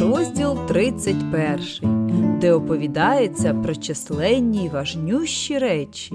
розділ 31, де оповідається про численні й важнющі речі.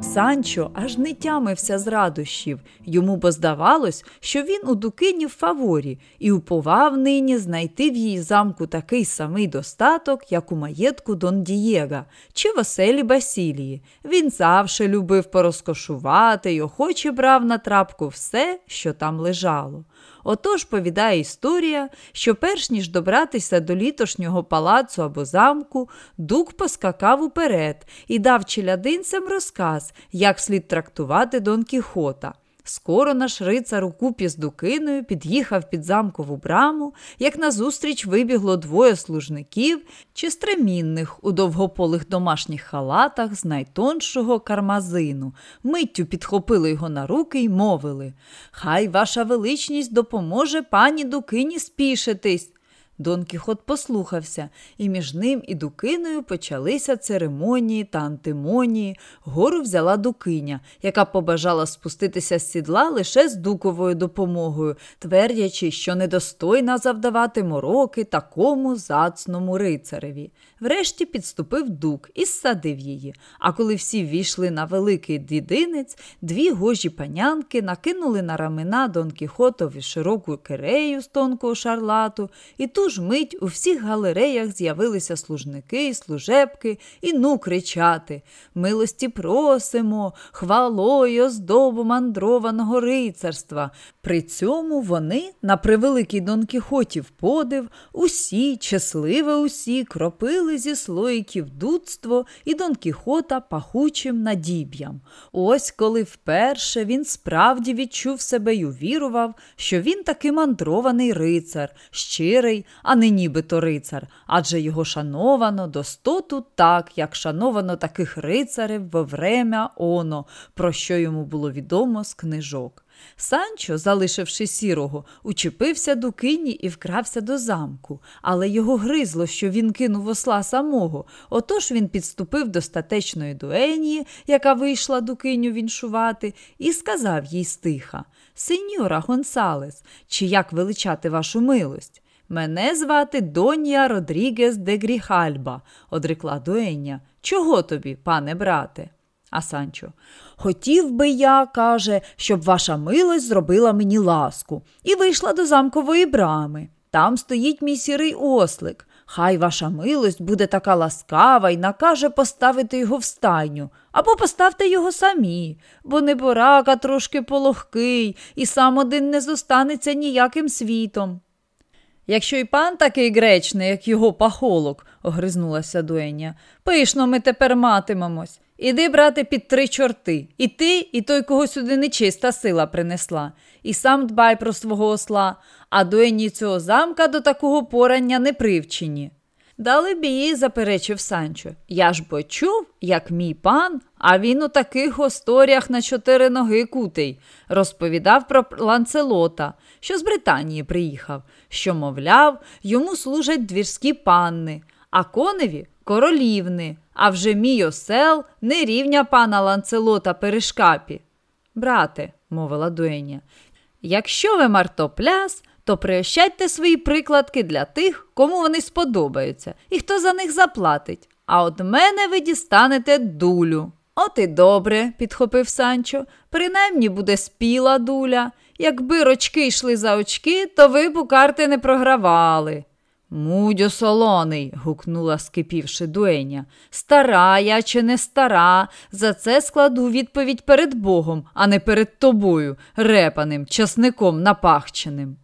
Санчо аж не тямився з радощів, йому бо здавалось, що він у Дукині в фаворі і уповав нині знайти в її замку такий самий достаток, як у маєтку Дон Дієга чи в Басілії. Він завше любив порозкошувати й охоче брав на трапку все, що там лежало. Отож повідає історія, що перш ніж добратися до літошнього палацу або замку, дук поскакав уперед і дав челядинцям розказ, як слід трактувати Дон Кіхота. Скоро наш рицар у купі з Дукиною під'їхав під замкову браму, як назустріч вибігло двоє служників чи стремінних у довгополих домашніх халатах з найтоншого кармазину, миттю підхопили його на руки й мовили Хай ваша величність допоможе пані Дукині спішитись. Дон Кіхот послухався, і між ним і Дукиною почалися церемонії та антимонії. Гору взяла Дукиня, яка побажала спуститися з сідла лише з дуковою допомогою, твердячи, що недостойна завдавати мороки такому зацному рицареві. Врешті підступив дук і ссадив її. А коли всі ввійшли на великий дідинець, дві гожі панянки накинули на рамена Дон Кіхотові широку кирею з тонкого шарлату, і ту ж мить у всіх галереях з'явилися служники і служебки, і ну кричати Милості просимо, хвалою оздобу мандрованого рицарства. При цьому вони, на превеликий Дон Кіхотів подив, усі, щасливе усі, кропили зі слоїків дудство і Дон Кіхота пахучим надіб'ям. Ось коли вперше він справді відчув себе й увірував, що він таки мандрований рицар, щирий, а не нібито рицар, адже його шановано достоту так, як шановано таких рицарів во врем'я оно, про що йому було відомо з книжок. Санчо, залишивши сірого, учепився до кині і вкрався до замку, але його гризло, що він кинув осла самого. Отож він підступив до статечної дуенії, яка вийшла до киню віншувати, і сказав їй стиха Сеньора Гонсалес, чи як величати вашу милость? Мене звати Донія Родрігес де Гріхальба, одрекла дуеня. Чого тобі, пане брате? А Санчо, хотів би я, каже, щоб ваша милость зробила мені ласку і вийшла до замкової брами. Там стоїть мій сірий ослик. Хай ваша милость буде така ласкава і накаже поставити його в стайню, або поставте його самі, бо неборака трошки полохкий, і сам один не зостанеться ніяким світом. Якщо й пан такий гречний, як його пахолок, огризнулася дуеня, пишно ми тепер матимемось. Іди, брате, під три чорти. І ти, і той, кого сюди нечиста сила принесла. І сам дбай про свого осла, а дуені цього замка до такого порання не привчені. Дали бій, заперечив Санчо. Я ж бо чув, як мій пан, а він у таких осторях на чотири ноги кутий, розповідав про ланцелота, що з Британії приїхав, що, мовляв, йому служать двірські панни, а коневі королівни, а вже мій осел не рівня пана ланцелота перешкапі. Брате, мовила дуеня, якщо ви мартопляс, то приощадьте свої прикладки для тих, кому вони сподобаються, і хто за них заплатить. А от мене ви дістанете дулю. От і добре, підхопив Санчо, принаймні буде спіла дуля. Якби рочки йшли за очки, то ви б у карти не програвали. Мудьо солоний, гукнула, скипівши дуеня. Стара я чи не стара, за це складу відповідь перед Богом, а не перед тобою, репаним, часником напахченим.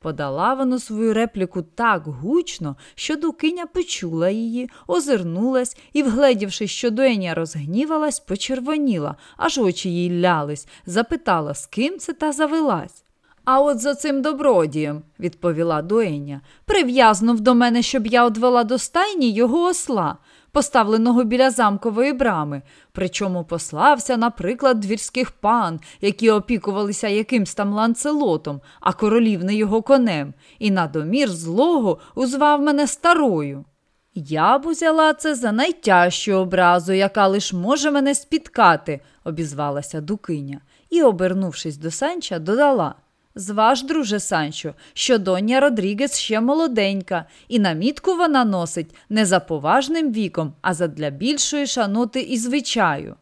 Подала вона свою репліку так гучно, що дукиня почула її, озирнулась і, вгледівши, що дуеня розгнівалась, почервоніла, аж очі їй лялись, запитала, з ким це та завелась. А от за цим добродієм, відповіла дуеня, прив'язнув до мене, щоб я одвела до стайні його осла, поставленого біля замкової брами, причому послався, наприклад, двірських пан, які опікувалися якимсь там ланцелотом, а королівне його конем, і на домір злого узвав мене старою. Я б узяла це за найтяжчу образу, яка лиш може мене спіткати, обізвалася Дукиня, і, обернувшись до Санча, додала. Зваж, друже Санчо, що доня Родрігес ще молоденька, і намітку вона носить не за поважним віком, а задля більшої шаноти і звичаю.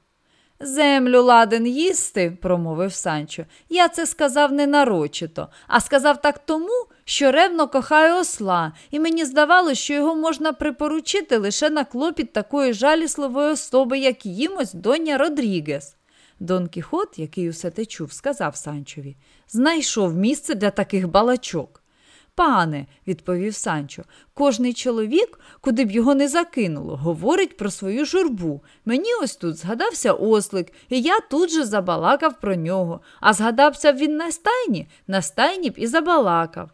Землю ладен їсти, промовив Санчо. Я це сказав не нарочито, а сказав так тому, що ревно кохаю осла, і мені здавалося, що його можна припоручити лише на клопіт такої жалісливої особи, як їмось доня Родрігес. Дон Кіхот, який усе те чув, сказав Санчові знайшов місце для таких балачок. Пане, відповів Санчо, кожний чоловік, куди б його не закинуло, говорить про свою журбу. Мені ось тут згадався ослик, і я тут же забалакав про нього, а згадався б він на стайні, на стайні б і забалакав.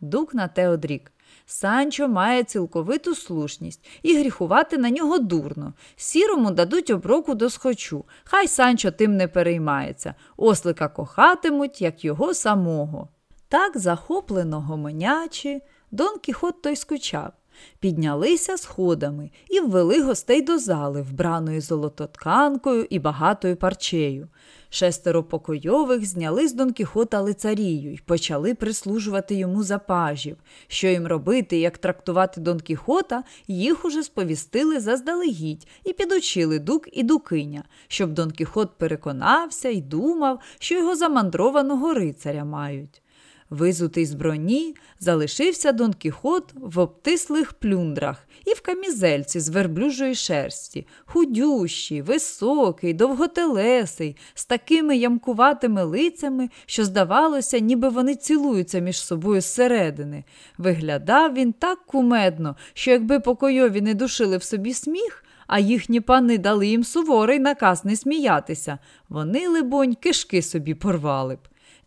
Дук на те одрік. Санчо має цілковиту слушність і гріхувати на нього дурно. Сірому дадуть оброку до схочу. Хай Санчо тим не переймається. Ослика кохатимуть, як його самого. Так захоплено гомонячи, Дон Кіхот той скучав. Піднялися сходами і ввели гостей до зали, вбраної золототканкою і багатою парчею. Шестеро покойових зняли з Дон Кіхота лицарію і почали прислужувати йому за пажів. Що їм робити, як трактувати Дон Кіхота, їх уже сповістили заздалегідь і підучили дук і дукиня, щоб Дон Кіхот переконався і думав, що його замандрованого рицаря мають. Визутий з броні, залишився Дон Кіхот в обтислих плюндрах і в камізельці з верблюжої шерсті, худющий, високий, довготелесий, з такими ямкуватими лицями, що, здавалося, ніби вони цілуються між собою зсередини. Виглядав він так кумедно, що якби покойові не душили в собі сміх, а їхні пани дали їм суворий наказ не сміятися, вони, либонь, кишки собі порвали б.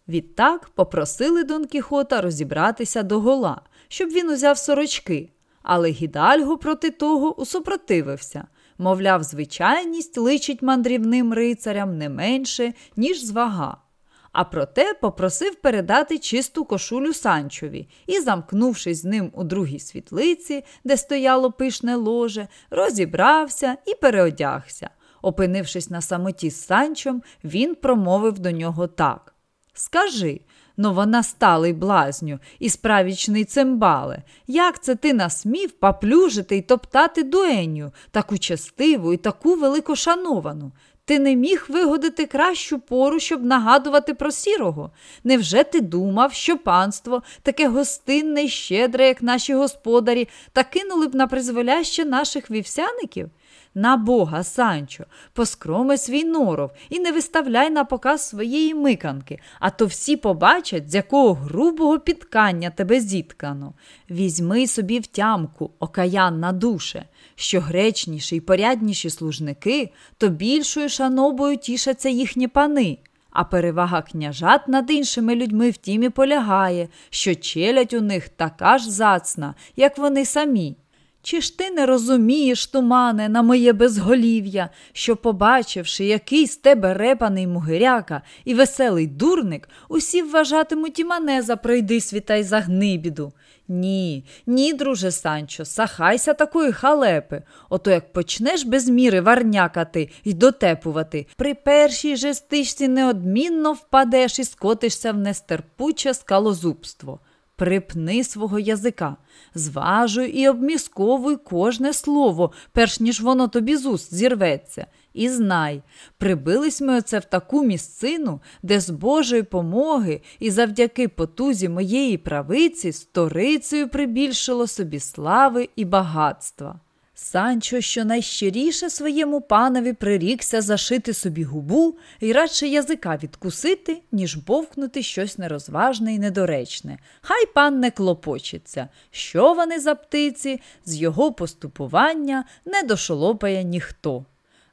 Відтак попросили Дон Кіхота розібратися до гола, щоб він узяв сорочки, але гідальго проти того усупротивився. Мовляв, звичайність личить мандрівним рицарям не менше, ніж звага. А проте попросив передати чисту кошулю Санчові і, замкнувшись з ним у другій світлиці, де стояло пишне ложе, розібрався і переодягся. Опинившись на самоті з Санчом, він промовив до нього так. Скажи, но вона сталий блазню і справічний цимбале, як це ти насмів поплюжити й топтати дуеню, таку частиву і таку великошановану? Ти не міг вигодити кращу пору, щоб нагадувати про сірого? Невже ти думав, що панство, таке гостинне й щедре, як наші господарі, та кинули б на призволяще наших вівсяників? На Бога, Санчо, поскроми свій норов і не виставляй на показ своєї миканки, а то всі побачать, з якого грубого підкання тебе зіткано. Візьми собі втямку, окаянна душе, що гречніші й порядніші служники, то більшою шанобою тішаться їхні пани. А перевага княжат над іншими людьми в тім і полягає, що челядь у них така ж зацна, як вони самі. Чи ж ти не розумієш, тумане, на моє безголів'я, що, побачивши, який з тебе репаний мугиряка і веселий дурник, усі вважатимуть і мене за пройдисвіта й за гнибіду? Ні, ні, друже Санчо, сахайся такої халепи. Ото як почнеш без міри варнякати й дотепувати, при першій же стичці неодмінно впадеш і скотишся в нестерпуче скалозубство. Припни свого язика, зважуй і обмісковуй кожне слово, перш ніж воно тобі з уст зірветься. І знай, прибились ми оце в таку місцину, де з Божої помоги і завдяки потузі моєї правиці сторицею прибільшило собі слави і багатства. Санчо щонайщиріше своєму панові прирікся зашити собі губу і радше язика відкусити, ніж бовкнути щось нерозважне і недоречне. Хай пан не клопочеться, що вони за птиці, з його поступування не дошолопає ніхто.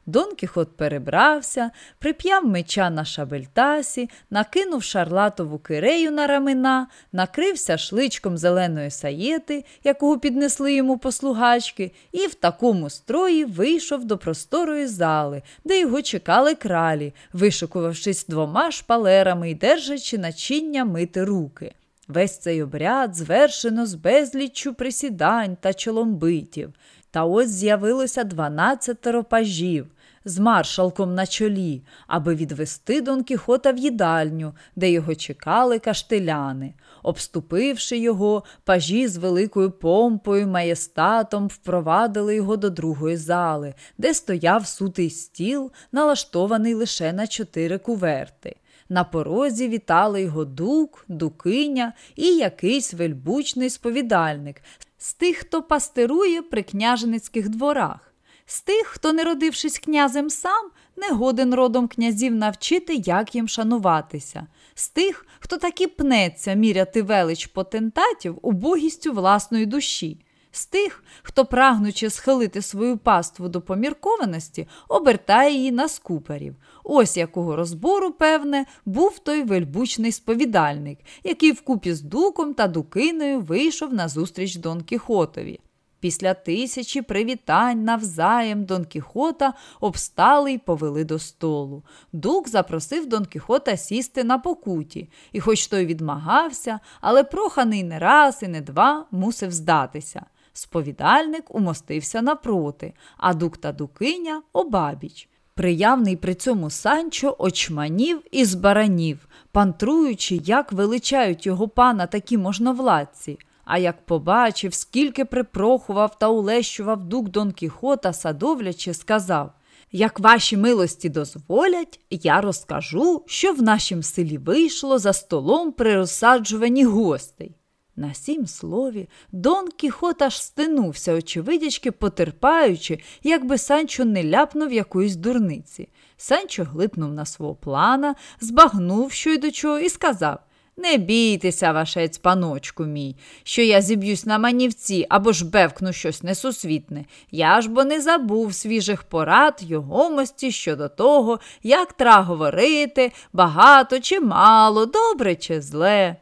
Дон Кіхот перебрався, прип'яв меча на шабельтасі, накинув шарлатову кирею на рамена, накрився шличком зеленої саєти, якого піднесли йому послугачки, і в такому строї вийшов до просторої зали, де його чекали кралі, вишикувавшись двома шпалерами і держачи начиння мити руки. Весь цей обряд звершено з безліччю присідань та чоломбитів. Та ось з'явилося дванадцятеро пажів. З маршалком на чолі, аби відвести Дон Кіхота в їдальню, де його чекали каштеляни. Обступивши його, пажі з великою помпою, маєстатом впровадили його до другої зали, де стояв сутий стіл, налаштований лише на чотири куверти. На порозі вітали його дук, дукиня і якийсь вельбучний сповідальник з тих, хто пастерує при княженицьких дворах. З тих, хто, не родившись князем сам, не годен родом князів навчити, як їм шануватися, з тих, хто таки пнеться міряти велич потентатів убогістю власної душі, з тих, хто, прагнучи схилити свою паству до поміркованості, обертає її на скуперів. Ось якого розбору, певне, був той вельбучний сповідальник, який вкупі з дуком та дукиною вийшов на зустріч Дон Кіхотові. Після тисячі привітань навзаєм Дон Кіхота обстали й повели до столу. Дук запросив Дон Кіхота сісти на покуті, і, хоч той відмагався, але проханий не раз і не два мусив здатися. Сповідальник умостився напроти, а дук та дукиня обабіч. Приявний при цьому Санчо очманів і збаранів, пантруючи, як величають його пана такі можновладці. А як побачив, скільки припрохував та улещував дук Дон Кіхота, садовлячи, сказав як ваші милості дозволять, я розкажу, що в нашім селі вийшло за столом при розсаджуванні гостей. На сім слові, Дон Кіхот аж стинувся, очевидячки, потерпаючи, якби Санчо не ляпнув якоїсь дурниці. Санчо глипнув на свого плана, збагнув, що й до чого, і сказав Не бійтеся, вашець, паночку мій, що я зіб'юсь на манівці або ж бевкну щось несусвітне. Я ж бо не забув свіжих порад його мості щодо того, як тра говорити, багато чи мало, добре чи зле.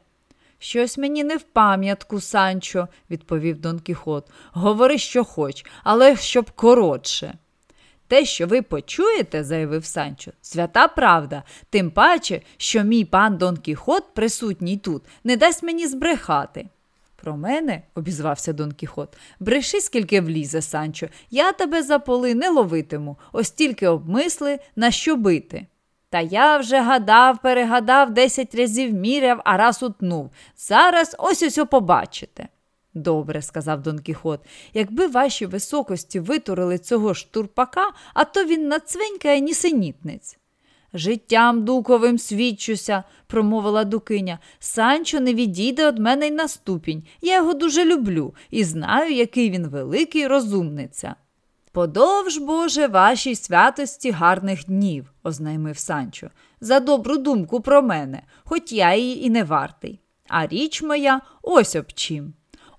Щось мені не в пам'ятку, Санчо, відповів Дон Кіхот. Говори, що хоч, але щоб коротше. Те, що ви почуєте, заявив Санчо, свята правда, тим паче, що мій пан Дон Кіхот, присутній тут, не дасть мені збрехати. Про мене, обізвався Дон Кіхот, бреши, скільки влізе, Санчо, я тебе за поли не ловитиму, ось тільки обмисли, на що бити. Та я вже гадав, перегадав, десять разів міряв, а раз утнув. Зараз ось ось побачите. Добре, сказав Дон Кіхот, якби ваші високості витурили цього штурпака, а то він нацвенькає нісенітниць. Життям дуковим свідчуся, промовила дукиня. Санчо не відійде від мене й на ступінь. Я його дуже люблю і знаю, який він великий розумниця. Подовж, Боже, вашій святості гарних днів, ознаймив Санчо, за добру думку про мене, хоч я її і не вартий. А річ моя ось об чим.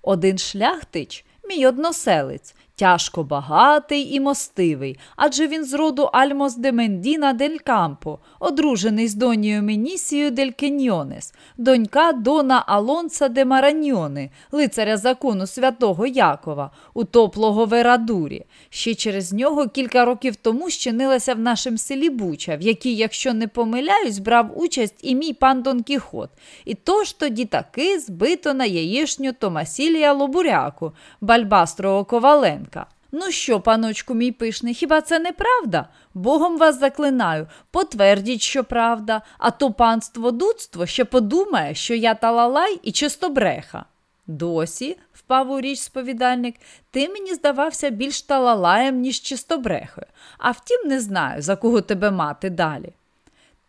Один шляхтич, мій односелець, тяжко багатий і мостивий, адже він з роду Альмос де Мендіна дель Кампо, одружений з донією Менісією дель Кеньйонес, донька Дона Алонса де Мараньйони, лицаря закону святого Якова, утоплого Верадурі. Ще через нього кілька років тому щинилася в нашому селі Буча, в якій, якщо не помиляюсь, брав участь і мій пан Дон Кіхот. І тож тоді таки збито на яєшню Томасілія Лобуряку, бальбастрового коваленка. Ну що, паночку мій пишний, хіба це не правда? Богом вас заклинаю, потвердіть, що правда, а то панство дудство ще подумає, що я талалай і чистобреха. Досі, впав у річ сповідальник, ти мені здавався більш талалаєм, ніж чистобрехою, а втім, не знаю, за кого тебе мати далі.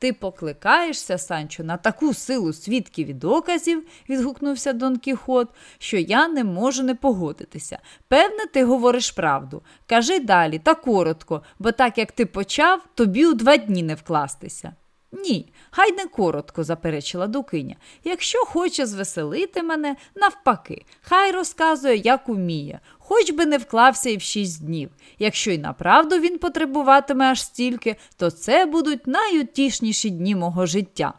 Ти покликаєшся, Санчо, на таку силу свідків і доказів, відгукнувся Дон Кіхот, що я не можу не погодитися. Певне, ти говориш правду. Кажи далі та коротко, бо так як ти почав, тобі у два дні не вкластися. Ні, хай не коротко, заперечила Дукиня. Якщо хоче звеселити мене, навпаки, хай розказує, як уміє, хоч би не вклався і в шість днів. Якщо й направду він потребуватиме аж стільки, то це будуть найутішніші дні мого життя.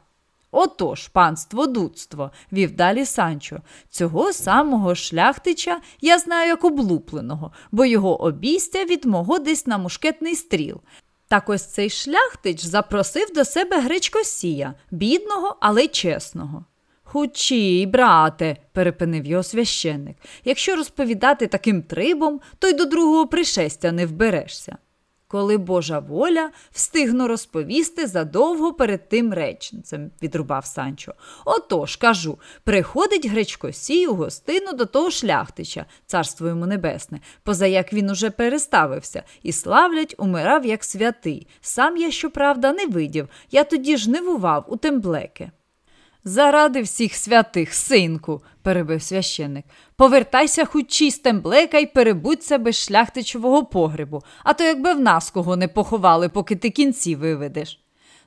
Отож, панство дудство, вів далі Санчо, цього самого шляхтича я знаю як облупленого, бо його обійстя від мого десь на мушкетний стріл. Так ось цей шляхтич запросив до себе гречкосія, бідного, але чесного. Хучій, брате, перепинив його священник, якщо розповідати таким трибом, то й до другого пришестя не вберешся. Коли Божа воля, встигну розповісти задовго перед тим реченцем, відрубав Санчо. Отож, кажу, приходить Гречкосій у гостину до того шляхтича, царство йому небесне, поза як він уже переставився, і славлять, умирав, як святий. Сам я, щоправда, не видів, я тоді ж невував у темблеке. Заради всіх святих, синку, перебив священник. Повертайся хоч чистим блека і перебудься без шляхтичового погребу, а то якби в нас кого не поховали, поки ти кінці виведеш.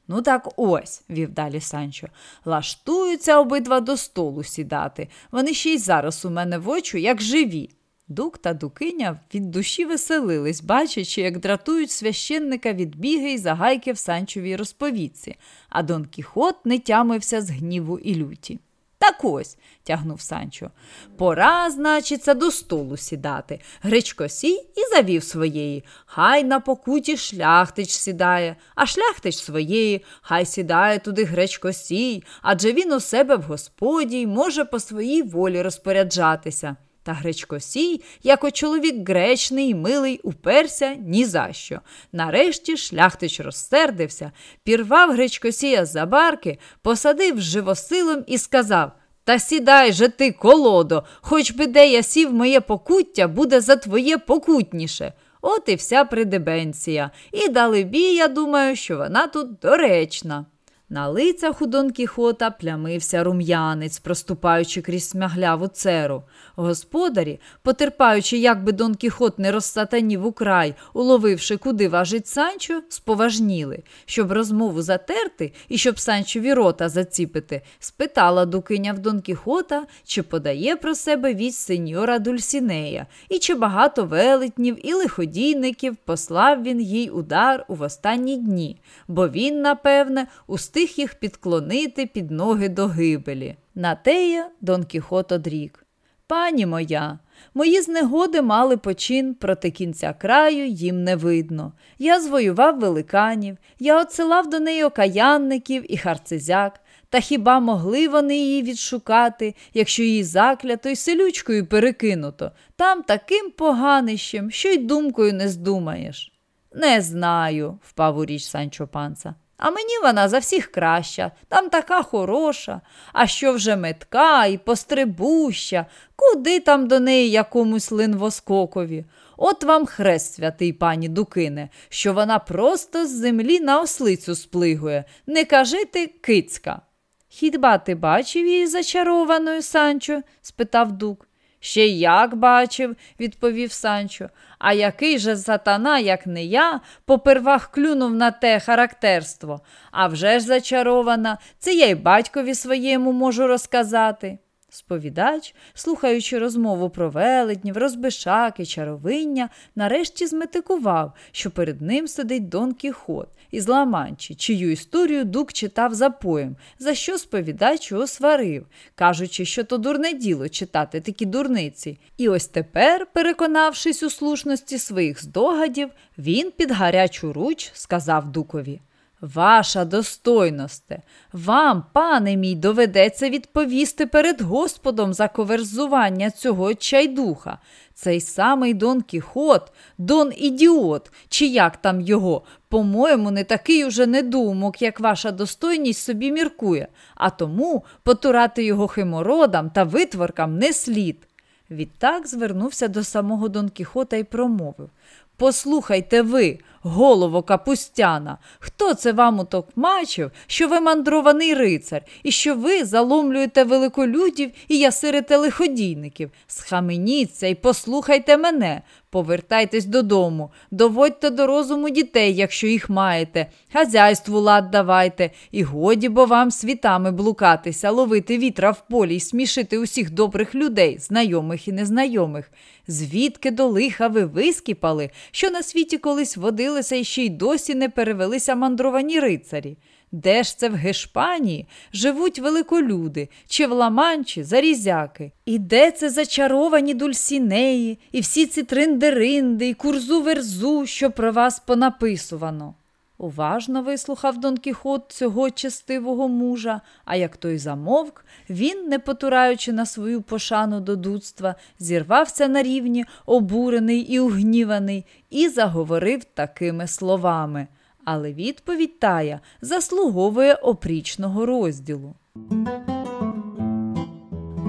Ну, так ось, вів далі Санчо, лаштуються обидва до столу сідати. Вони ще й зараз у мене в очі, як живі. Дук та дукиня від душі веселились, бачачи, як дратують священника від біги й загайки в санчовій розповідці, а Дон Кіхот не тямився з гніву і люті. Так ось, тягнув Санчо, пора, значиться, до столу сідати. Гречко сій і завів своєї. Хай на покуті шляхтич сідає, а шляхтич своєї, хай сідає туди гречко сій, адже він у себе в господі й може по своїй волі розпоряджатися. Та Гречкосій, як чоловік гречний, милий, уперся ні за що. Нарешті шляхтич розсердився, пірвав Гречкосія за барки, посадив живосилом і сказав Та сідай же ти, колодо, хоч би де я сів моє покуття, буде за твоє покутніше. От і вся придебенція. І дали бій, я думаю, що вона тут доречна. На лицях у Дон Кіхота плямився рум'янець, проступаючи крізь смягляву церу. Господарі, потерпаючи, як би Дон Кіхот не розсатанів у край, уловивши, куди важить Санчо, споважніли. Щоб розмову затерти і щоб Санчові рота заціпити, спитала дукиня в Дон Кіхота, чи подає про себе вість сеньора Дульсінея, і чи багато велетнів і лиходійників послав він їй удар у останні дні, бо він, напевне, устиг їх підклонити під ноги до гибелі. На теє Дон Кіхот одрік. Пані моя, мої знегоди мали почин, проти кінця краю їм не видно. Я звоював великанів, я отсилав до неї окаянників і харцизяк. Та хіба могли вони її відшукати, якщо її заклято й селючкою перекинуто, там таким поганищем, що й думкою не здумаєш? Не знаю, впав у річ Санчо Панца. А мені вона за всіх краща, там така хороша, а що вже метка і пострибуща, куди там до неї якомусь линвоскокові? От вам хрест, святий пані Дукине, що вона просто з землі на ослицю сплигує. Не кажи ти кицька. Хіба ти бачив її зачарованою, Санчо? спитав дук. Ще як бачив, відповів Санчо. А який же сатана, як не я, попервах клюнув на те характерство. А вже ж зачарована, це я й батькові своєму можу розказати. Сповідач, слухаючи розмову про велетнів, розбишаки, чаровиння, нарешті зметикував, що перед ним сидить Дон Кіхот із Ламанчі, чию історію Дук читав за поєм, за що сповідач його сварив, кажучи, що то дурне діло читати такі дурниці. І ось тепер, переконавшись у слушності своїх здогадів, він під гарячу руч сказав Дукові Ваша достойносте, вам, пане мій, доведеться відповісти перед Господом за коверзування цього чайдуха. Цей самий Дон Кіхот, Дон Ідіот, чи як там його, по-моєму, не такий уже недумок, як ваша достойність собі міркує, а тому потурати його химородам та витворкам не слід. Відтак звернувся до самого Дон Кіхота і промовив Послухайте ви, голово капустяна, хто це вам утокмачив, що ви мандрований рицар, і що ви заломлюєте великолюдів і ясирите лиходійників? Схаменіться і послухайте мене, повертайтесь додому, доводьте до розуму дітей, якщо їх маєте, хазяйству лад давайте, і годі бо вам світами блукатися, ловити вітра в полі і смішити усіх добрих людей, знайомих і незнайомих. Звідки до лиха ви вискіпали, що на світі колись водилися і ще й досі не перевелися мандровані рицарі? Де ж це в Гешпанії живуть великолюди, чи в Ламанчі зарізяки? І де це зачаровані дульсінеї, і всі ці триндеринди, і курзу верзу, що про вас понаписувано? Уважно вислухав Дон Кіхот цього честивого мужа, а як той замовк, він, не потураючи на свою пошану до дудства, зірвався на рівні, обурений і угніваний, і заговорив такими словами. Але відповідь тая заслуговує опрічного розділу.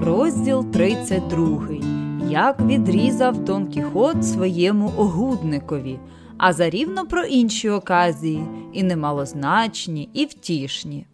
Розділ 32. Як відрізав Дон Кіхот своєму огудникові а зарівно про інші оказії, і немалозначні, і втішні.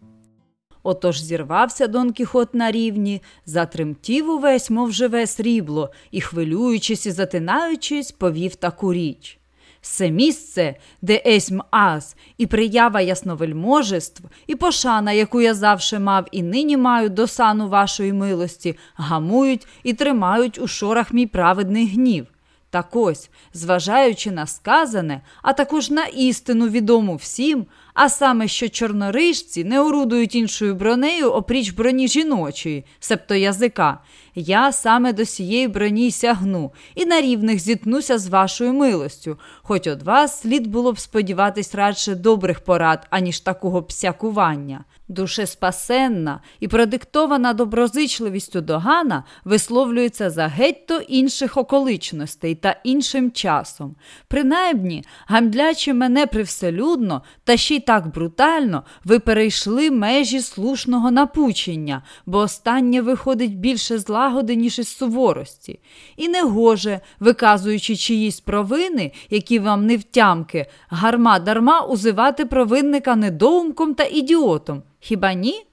Отож зірвався Дон Кіхот на рівні, затремтів увесь, мов живе срібло, і, хвилюючись і затинаючись, повів таку річ. Це місце, де есьм аз, і приява ясновельможеств, і пошана, яку я завше мав і нині маю до сану вашої милості, гамують і тримають у шорах мій праведний гнів. Так ось, зважаючи на сказане, а також на істину відому всім, а саме, що чорнорижці не орудують іншою бронею опріч броні жіночої, себто язика, я саме до сієї броні сягну і на рівних зіткнуся з вашою милостю, хоч од вас слід було б сподіватись радше добрих порад, аніж такого псякування. Душеспасенна і продиктована доброзичливістю догана висловлюється за геть-то інших околичностей та іншим часом. Принаймні, гамдлячи мене привселюдно, та ще й так брутально, ви перейшли межі слушного напучення, бо останнє виходить більше злагоди, ніж із суворості. І не гоже, виказуючи чиїсь провини, які вам не втямки, гарма дарма узивати провинника недоумком та ідіотом. Хіба ні?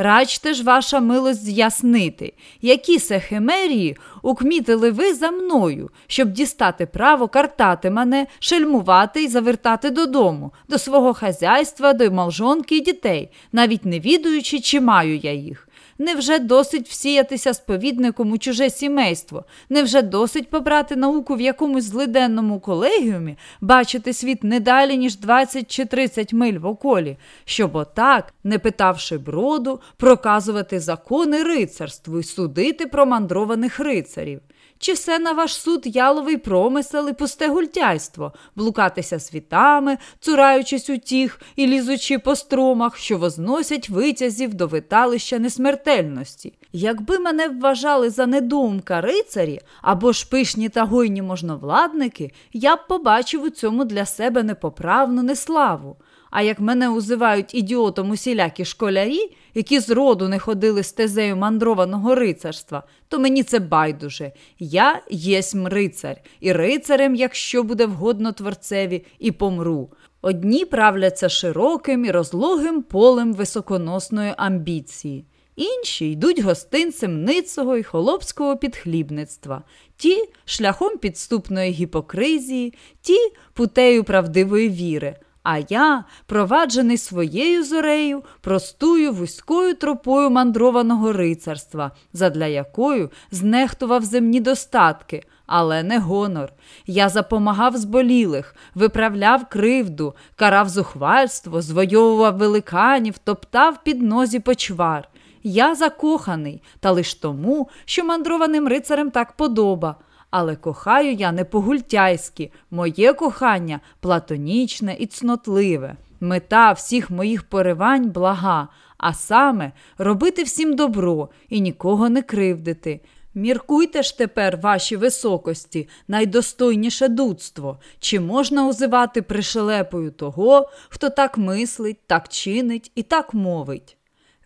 Рачте ж ваша милость з'яснити, які се химерії укмітили ви за мною, щоб дістати право картати мене, шельмувати і завертати додому, до свого хазяйства, до молжонки і дітей, навіть не відуючи, чи маю я їх. Невже досить всіятися сповідником у чуже сімейство? Невже досить побрати науку в якомусь злиденному колегіумі, бачити світ не далі, ніж 20 чи 30 миль в околі, щоб отак, не питавши броду, проказувати закони рицарству і судити про мандрованих рицарів? Чи все на ваш суд яловий промисел і пусте гультяйство, блукатися світами, цураючись утіх і лізучи по струмах, що возносять витязів до виталища несмертельності? Якби мене вважали за недоумка рицарі або ж пишні та гойні можновладники, я б побачив у цьому для себе непоправну неславу. А як мене узивають ідіотом усілякі школярі, які з роду не ходили стезею мандрованого рицарства, то мені це байдуже. Я єсмь рицар, і рицарем, якщо буде вгодно творцеві, і помру. Одні правляться широким і розлогим полем високоносної амбіції. Інші йдуть гостинцем ницого і холопського підхлібництва, ті шляхом підступної гіпокризії, ті путею правдивої віри. А я, проваджений своєю зорею, простую вузькою тропою мандрованого рицарства, задля якою знехтував земні достатки, але не гонор. Я запомагав зболілих, виправляв кривду, карав зухвальство, звойовував великанів, топтав під нозі почвар. Я закоханий, та лиш тому, що мандрованим рицарем так подоба. Але кохаю я не по-гультяйськи, моє кохання платонічне і цнотливе. Мета всіх моїх поривань блага, а саме робити всім добро і нікого не кривдити. Міркуйте ж тепер, ваші високості, найдостойніше дудство, чи можна узивати пришелепою того, хто так мислить, так чинить і так мовить.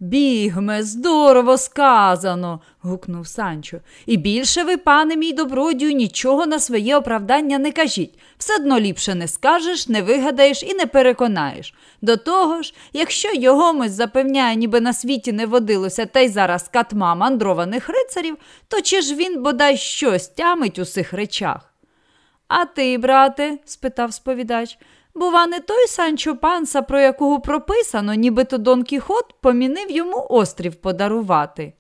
Бігме, здорово сказано, гукнув Санчо. І більше ви, пане мій добродію, нічого на своє оправдання не кажіть. Все одно ліпше не скажеш, не вигадаєш і не переконаєш. До того ж, якщо його мось запевняє, ніби на світі не водилося та й зараз катма мандрованих рицарів, то чи ж він бодай щось тямить у цих речах? А ти, брате? спитав сповідач. Бува, не той Санчо панса, про якого прописано, нібито Дон Кіхот помінив йому острів подарувати.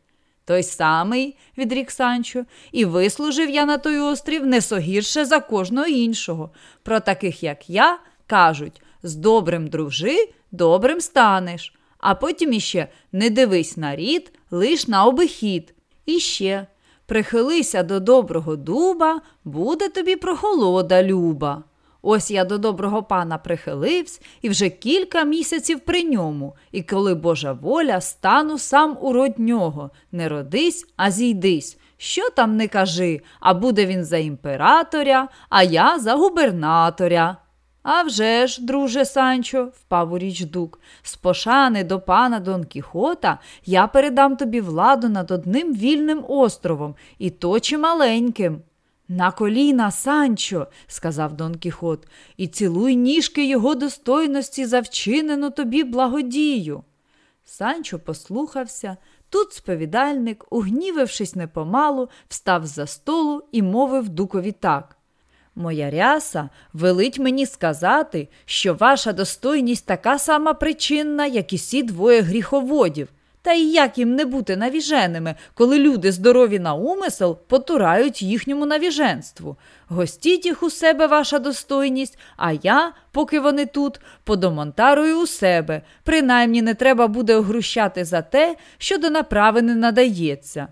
Той самий, відрік Санчо, і вислужив я на той острів не согірше за кожного іншого. Про таких, як я, кажуть з добрим дружи, добрим станеш. А потім іще не дивись на рід, лиш на обихід. І ще прихилися до доброго дуба, буде тобі прохолода люба. Ось я до доброго пана прихилився і вже кілька місяців при ньому, і коли Божа воля, стану сам у род нього. Не родись, а зійдись. Що там не кажи, а буде він за імператоря, а я за губернаторя. «А вже ж, друже Санчо, впав у річ дук, з пошани до пана Дон Кіхота я передам тобі владу над одним вільним островом, і то чималеньким. На коліна, Санчо, сказав Дон Кіхот, і цілуй ніжки його достойності за вчинену тобі благодію. Санчо послухався. Тут сповідальник, угнівившись непомалу, встав за столу і мовив дукові так. Моя ряса велить мені сказати, що ваша достойність така сама причинна, як і сі двоє гріховодів. Та й як їм не бути навіженими, коли люди здорові на умисел потурають їхньому навіженству. Гостіть їх у себе, ваша достойність, а я, поки вони тут, подомонтарую у себе. Принаймні не треба буде огрущати за те, що до направи не надається.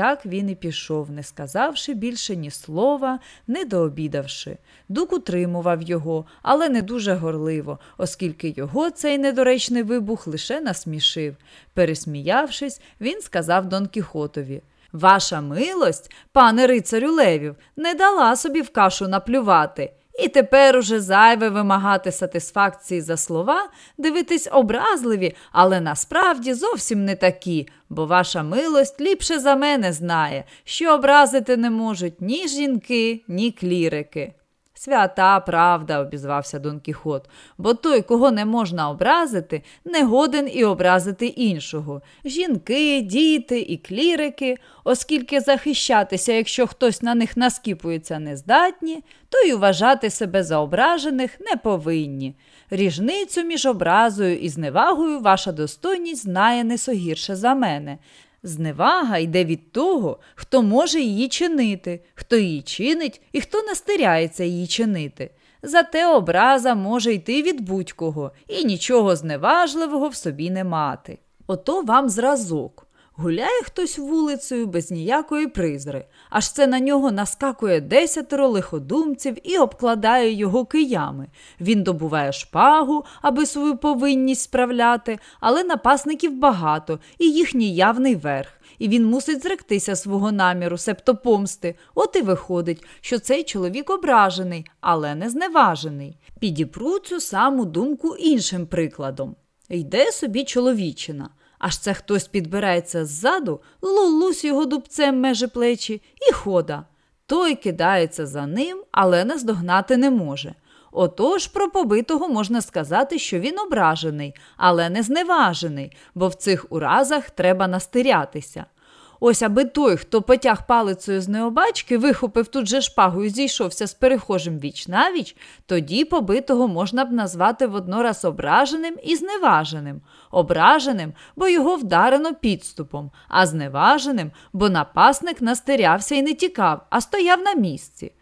Так він і пішов, не сказавши більше ні слова, не дообідавши. Дук утримував його, але не дуже горливо, оскільки його цей недоречний вибух лише насмішив. Пересміявшись, він сказав Дон Кіхотові Ваша милость, пане рицарю Левів, не дала собі в кашу наплювати. І тепер уже зайве вимагати сатисфакції за слова, дивитись образливі, але насправді зовсім не такі, бо ваша милость ліпше за мене знає, що образити не можуть ні жінки, ні клірики. Свята правда, обізвався Дон Кіхот, бо той, кого не можна образити, не годен і образити іншого. Жінки, діти і клірики, оскільки захищатися, якщо хтось на них наскіпується, не здатні, то й вважати себе за ображених не повинні. Ріжницю між образою і зневагою ваша достойність знає не согірше за мене. Зневага йде від того, хто може її чинити, хто її чинить і хто настиряється її чинити. Зате образа може йти від будь-кого і нічого зневажливого в собі не мати. Ото вам зразок. Гуляє хтось вулицею без ніякої призри, аж це на нього наскакує десятеро лиходумців і обкладає його киями. Він добуває шпагу, аби свою повинність справляти, але напасників багато і їхній явний верх. І він мусить зректися свого наміру, себто помсти. От і виходить, що цей чоловік ображений, але не зневажений. Підіпру цю саму думку іншим прикладом. Йде собі чоловічина. Аж це хтось підбирається ззаду, лулусь його дубцем межи плечі і хода. Той кидається за ним, але наздогнати не може. Отож про побитого можна сказати, що він ображений, але не зневажений, бо в цих уразах треба настирятися. Ось аби той, хто потяг палицею з необачки, вихопив тут же шпагу і зійшовся з перехожим віч навіч, тоді побитого можна б назвати воднораз ображеним і зневаженим. Ображеним, бо його вдарено підступом, а зневаженим, бо напасник настирявся і не тікав, а стояв на місці.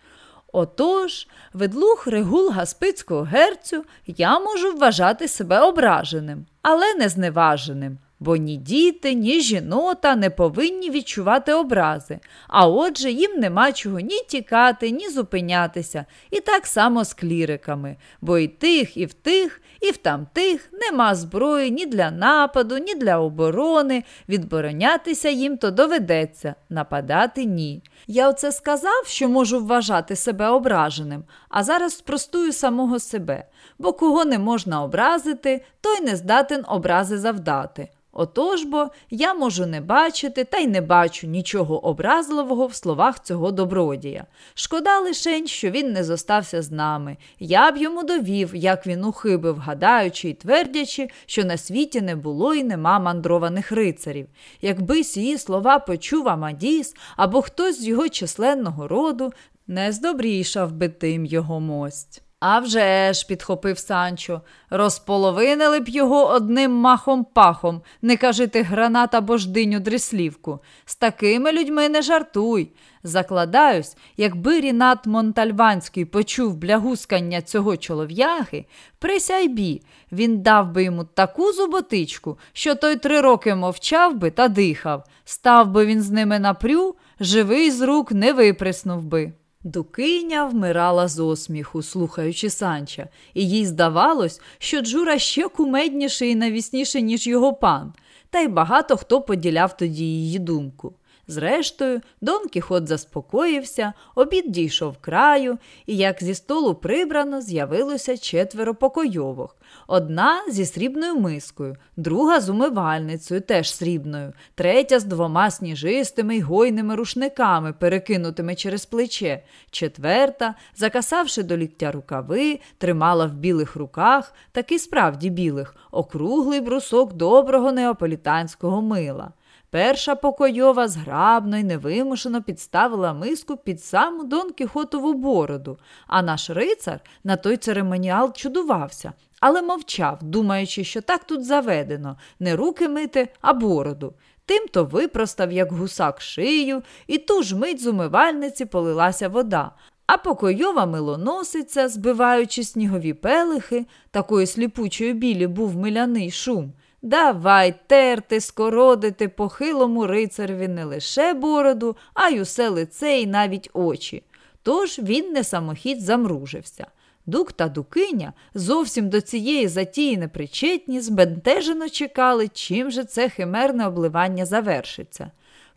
Отож, ведлух регул гаспицького герцю я можу вважати себе ображеним, але не зневаженим бо ні діти, ні жінота не повинні відчувати образи, а отже, їм нема чого ні тікати, ні зупинятися, і так само з кліриками, бо і тих, і в тих, і в тамтих нема зброї ні для нападу, ні для оборони. Відборонятися їм то доведеться, нападати ні. Я оце сказав, що можу вважати себе ображеним, а зараз спростую самого себе, бо кого не можна образити, той не здатен образи завдати. Отож бо я можу не бачити та й не бачу нічого образливого в словах цього добродія. Шкода лишень, що він не зостався з нами. Я б йому довів, як він ухибив, гадаючи й твердячи, що на світі не було і нема мандрованих рицарів. Якби сії слова почув Амадіс або хтось з його численного роду, не здобрішав би тим його мость. «А вже ж», – підхопив Санчо, розполовинили б його одним махом пахом, не кажи ти гранат або ждиню дрислівку. З такими людьми не жартуй. Закладаюсь, якби Рінат Монтальванський почув блягускання цього чолов'яги, присяйбі, він дав би йому таку зуботичку, що той три роки мовчав би та дихав. Став би він з ними напрю, живий з рук не виприснув би. Дукиня вмирала з осміху, слухаючи санча, і їй здавалось, що Джура ще кумедніший і навісніше, ніж його пан, та й багато хто поділяв тоді її думку. Зрештою, Дон Кіхот заспокоївся, обід дійшов краю, і як зі столу прибрано, з'явилося четверо покойовок. Одна зі срібною мискою, друга з умивальницею, теж срібною, третя з двома сніжистими й гойними рушниками, перекинутими через плече, четверта, закасавши до ліктя рукави, тримала в білих руках, таки справді білих, округлий брусок доброго неаполітанського мила. Перша покойова зграбно й невимушено підставила миску під саму Дон Кіхотову бороду, а наш рицар на той церемоніал чудувався, але мовчав, думаючи, що так тут заведено не руки мити, а бороду. Тимто випростав, як гусак, шию, і ту ж мить з умивальниці полилася вода. А покойова милоносиця, збиваючи снігові пелихи, такої сліпучої білі був миляний шум. Давай терти, скородити похилому рицареві не лише бороду, а й усе лице і навіть очі. Тож він не самохід замружився. Дук та дукиня зовсім до цієї затії непричетні, збентежено чекали, чим же це химерне обливання завершиться.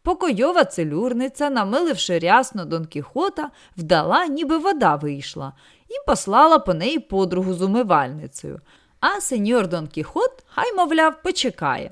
Покойова целюрниця, намиливши рясно Дон Кіхота, вдала, ніби вода вийшла, і послала по неї подругу з умивальницею а сеньор Дон Кіхот, хай, мовляв, почекає.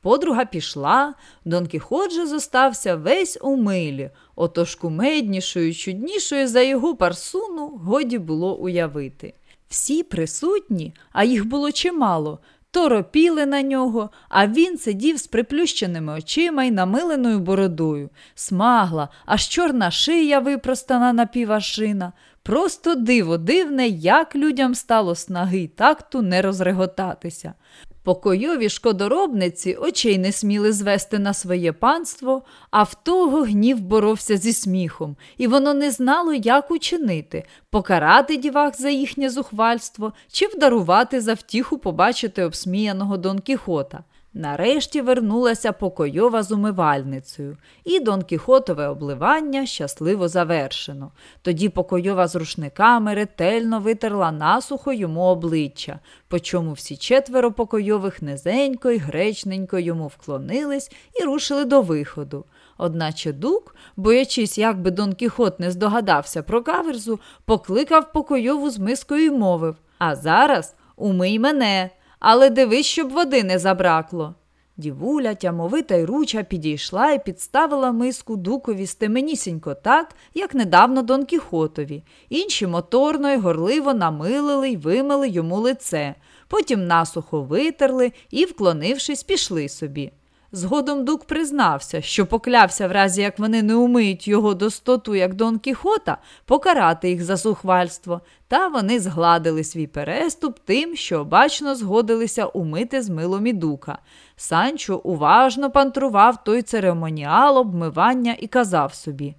Подруга пішла, Дон Кіхот же зостався весь у милі, отож кумеднішою, чуднішою за його парсуну годі було уявити. Всі присутні, а їх було чимало, торопіли на нього, а він сидів з приплющеними очима й намиленою бородою, смагла, аж чорна шия випростана напівашина. Просто диво дивне, як людям стало снаги й такту не розреготатися. Покойові шкодоробниці очей не сміли звести на своє панство, а в того гнів боровся зі сміхом, і воно не знало, як учинити покарати дівах за їхнє зухвальство чи вдарувати за втіху побачити обсміяного Дон Кіхота. Нарешті вернулася покойова з умивальницею, і Дон Кіхотове обливання щасливо завершено. Тоді покойова з рушниками ретельно витерла насухо йому обличчя, по чому всі четверо покойових низенько й гречненько йому вклонились і рушили до виходу. Одначе дук, боячись, як би Дон Кіхот не здогадався про каверзу, покликав покойову з мискою й мовив А зараз умий мене але дивись, щоб води не забракло. Дівуля, тямовита й руча підійшла і підставила миску дукові стеменісінько так, як недавно Дон Кіхотові. Інші моторно й горливо намилили й вимили йому лице, потім насухо витерли і, вклонившись, пішли собі. Згодом дук признався, що поклявся, в разі як вони не умиють його достоту, як Дон Кіхота, покарати їх за сухвальство, та вони згладили свій переступ тим, що обачно згодилися умити з милом і дука. Санчо уважно пантрував той церемоніал обмивання і казав собі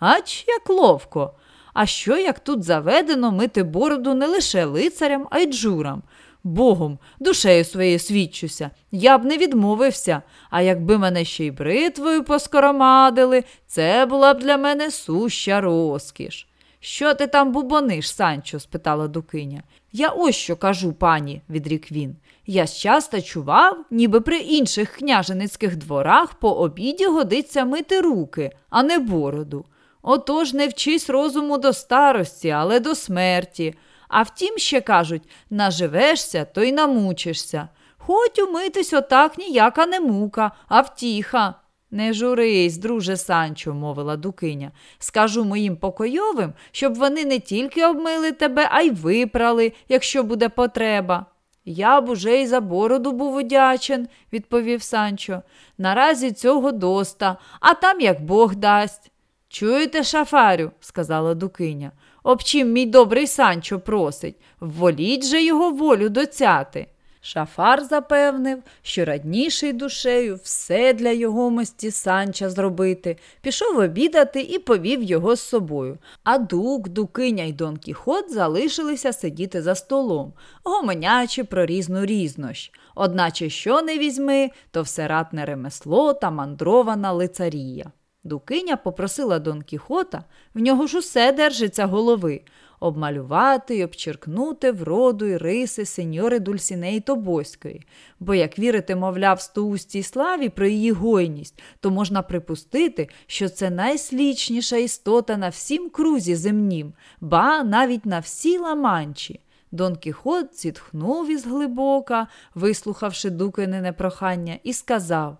Ач, як ловко! А що як тут заведено мити бороду не лише лицарям, а й джурам? Богом, душею своєю свідчуся, я б не відмовився, а якби мене ще й бритвою поскоромадили, це була б для мене суща розкіш. Що ти там бубониш, Санчо? спитала Дукиня. Я ось що кажу, пані, відрік він. Я часто чував, ніби при інших княженицьких дворах по обіді годиться мити руки, а не бороду. Отож не вчись розуму до старості, але до смерті. А втім, ще кажуть, наживешся, то й намучишся. Хоч умитись отак ніяка не мука, а втіха. Не журись, друже Санчо, мовила Дукиня. Скажу моїм покойовим, щоб вони не тільки обмили тебе, а й випрали, якщо буде потреба. Я б уже й за бороду був удячен, відповів Санчо. Наразі цього доста, а там як Бог дасть. Чуєте, шафарю, сказала Дукиня. Об чим мій добрий Санчо просить, воліть же його волю доцяти. Шафар запевнив, що радніший душею все для його мості Санча зробити, пішов обідати і повів його з собою. А дук, дукиня й Дон Кіхот залишилися сидіти за столом, гомонячи про різну різнощ. Одначе, що не візьми, то все ратне ремесло та мандрована лицарія. Дукиня попросила Дон Кіхота, в нього ж усе держиться голови, обмалювати й обчеркнути вроду й риси сеньори Дульсінеї Тобоської, бо, як вірити, мовляв, стоустій славі про її гойність, то можна припустити, що це найслічніша істота на всім крузі земнім, ба навіть на всій ламанчі. Дон Кіхот зітхнув із глибока, вислухавши Дукинине прохання, і сказав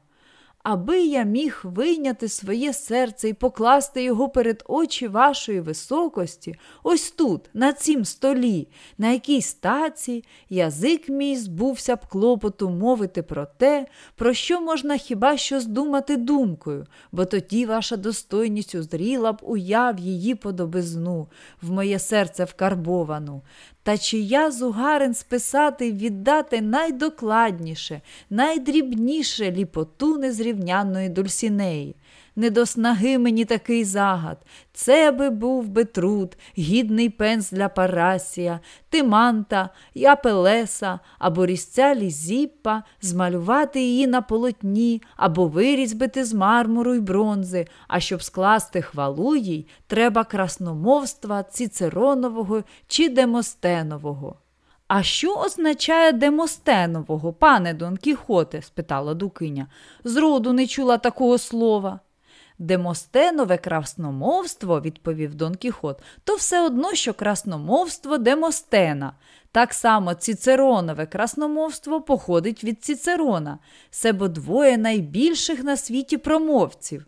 аби я міг вийняти своє серце і покласти його перед очі вашої високості, ось тут, на цім столі, на якій стаці язик мій збувся б клопоту мовити про те, про що можна хіба що здумати думкою, бо тоді ваша достойність узріла б уяв її подобизну, в моє серце вкарбовану. Та чи я зугарен списати віддати найдокладніше, найдрібніше ліпоту незрівнянної дульсінеї. Не до снаги мені такий загад. Це би був би труд, гідний пенс для Парасія, Тиманта, Япелеса або різця Лізіппа, змалювати її на полотні або вирізбити з мармуру й бронзи, а щоб скласти хвалу їй, треба красномовства Цицеронового чи Демостенового. А що означає Демостенового, пане Дон Кіхоте? спитала Дукиня. Зроду не чула такого слова. Демостенове красномовство, відповів Дон Кіхот, то все одно, що красномовство Демостена. Так само Цицеронове красномовство походить від Цицерона, себо двоє найбільших на світі промовців.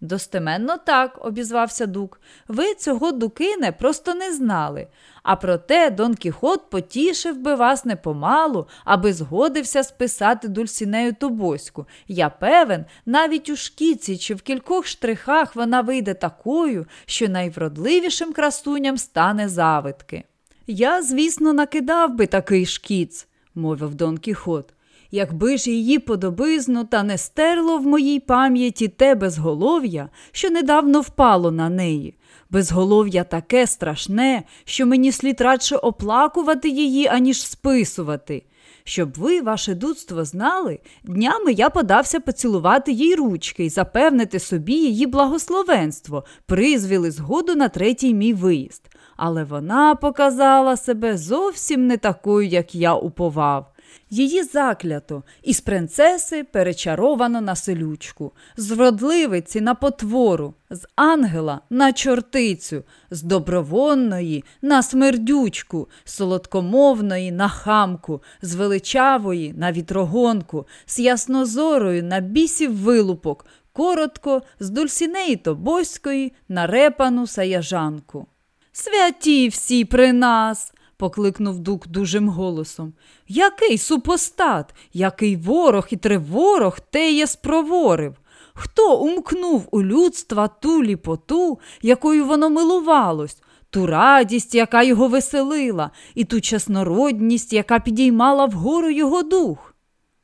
Достеменно так, обізвався Дук. Ви цього Дукине просто не знали. А проте Дон Кіхот потішив би вас непомалу, аби згодився списати Дульсінею Тобоську. Я певен, навіть у шкіці чи в кількох штрихах вона вийде такою, що найвродливішим красуням стане завитки. Я, звісно, накидав би такий шкіц, мовив Дон Кіхот якби ж її подобизну та не стерло в моїй пам'яті те безголов'я, що недавно впало на неї. Безголов'я таке страшне, що мені слід радше оплакувати її, аніж списувати. Щоб ви, ваше дудство, знали, днями я подався поцілувати їй ручки і запевнити собі її благословенство, призвіли згоду на третій мій виїзд. Але вона показала себе зовсім не такою, як я уповав. Її заклято, із принцеси перечаровано на селючку, з вродливиці на потвору, з ангела на чортицю, з добровонної на смердючку, з солодкомовної на хамку, з величавої на вітрогонку, з яснозорою на бісів вилупок, коротко, з дульсінеї тобоської на репану саяжанку. Святі всі при нас! Покликнув дук дужим голосом. Який супостат, який ворог і триворог теє спроворив? Хто умкнув у людства ту ліпоту, якою воно милувалось, ту радість, яка його веселила, і ту чеснородність, яка підіймала вгору його дух?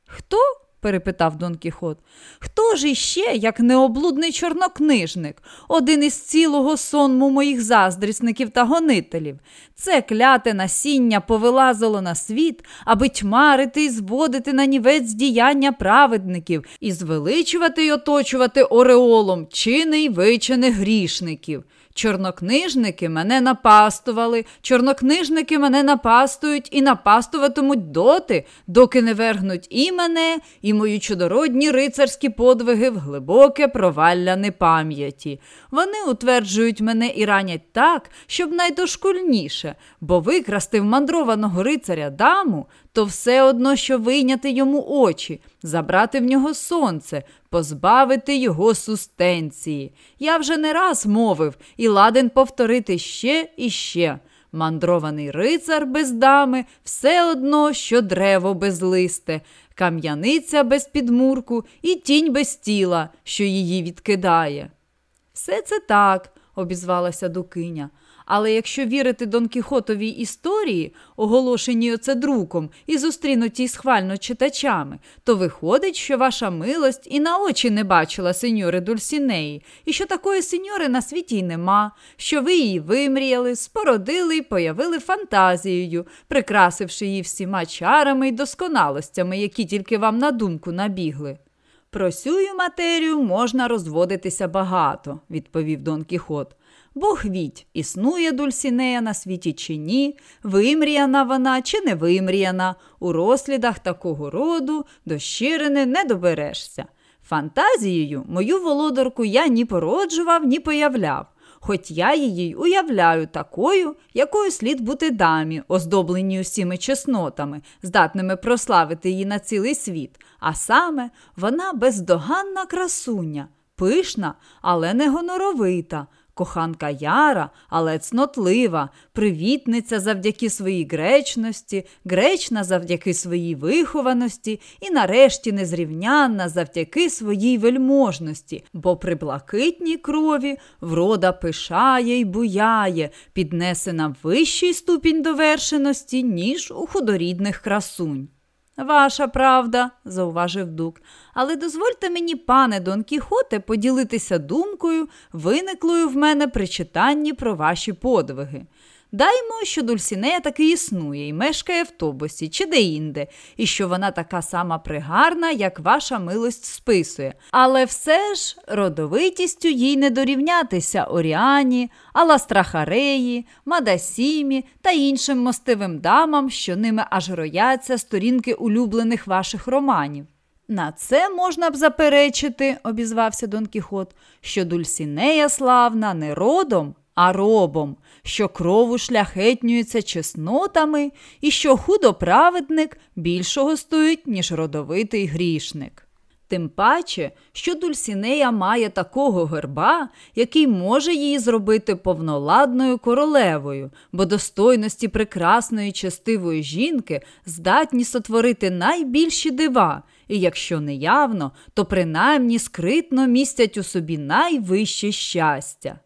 Хто? Перепитав Дон Кіхот. Хто ж іще, як необлудний чорнокнижник, один із цілого сонму моїх заздрісників та гонителів? Це кляте насіння повилазило на світ, аби тьмарити і зводити на нівець діяння праведників і звеличувати й оточувати ореолом чини й вичини грішників. Чорнокнижники мене напастували, чорнокнижники мене напастують і напастуватимуть доти, доки не вергнуть і мене, і мої чудородні рицарські подвиги в глибоке провалля непам'яті. Вони утверджують мене і ранять так, щоб найдошкульніше, бо викрасти в мандрованого рицаря даму то все одно, що вийняти йому очі, забрати в нього сонце, позбавити його сустенції. Я вже не раз мовив і ладен повторити ще і ще. Мандрований рицар без дами все одно, що древо без листе, кам'яниця без підмурку і тінь без тіла, що її відкидає. Все це так, обізвалася Дукиня. Але якщо вірити Дон Кіхотовій історії, оголошеній оце друком і зустрінутій схвально читачами, то виходить, що ваша милость і на очі не бачила сеньори Дульсінеї, і що такої сеньори на світі й нема, що ви її вимріяли, спородили й появили фантазією, прикрасивши її всіма чарами й досконалостями, які тільки вам на думку набігли. Про сюю матерію можна розводитися багато, відповів Дон Кіхот. Бог віть, існує Дульсінея на світі чи ні, вимріяна вона чи не вимріяна, у розслідах такого роду до щирини не доберешся. Фантазією мою володарку я ні породжував, ні появляв, хоч я її уявляю такою, якою слід бути дамі, оздобленій усіми чеснотами, здатними прославити її на цілий світ, а саме вона бездоганна красуня, пишна, але не гоноровита. Коханка яра, але цнотлива, привітниця завдяки своїй гречності, гречна завдяки своїй вихованості і, нарешті, незрівнянна завдяки своїй вельможності, бо при блакитній крові врода пишає й буяє, піднесена в вищий ступінь довершеності, ніж у худорідних красунь. Ваша правда, зауважив дук, але дозвольте мені, пане Дон Кіхоте, поділитися думкою, виниклою в мене при читанні про ваші подвиги. Даймо, що Дульсінея таки існує і мешкає в Тобосі чи де-інде, і що вона така сама пригарна, як ваша милость списує. Але все ж родовитістю їй не дорівнятися Оріані, Аластрахареї, Мадасімі та іншим мостивим дамам, що ними аж рояться сторінки улюблених ваших романів. На це можна б заперечити, обізвався Дон Кіхот, що Дульсінея славна не родом, а робом, що крову шляхетнюється чеснотами, і що худоправедник більшого стоїть, ніж родовитий грішник. Тим паче, що Дульсінея має такого герба, який може її зробити повноладною королевою, бо достойності прекрасної честивої жінки здатні сотворити найбільші дива, і якщо не явно, то принаймні скритно містять у собі найвище щастя.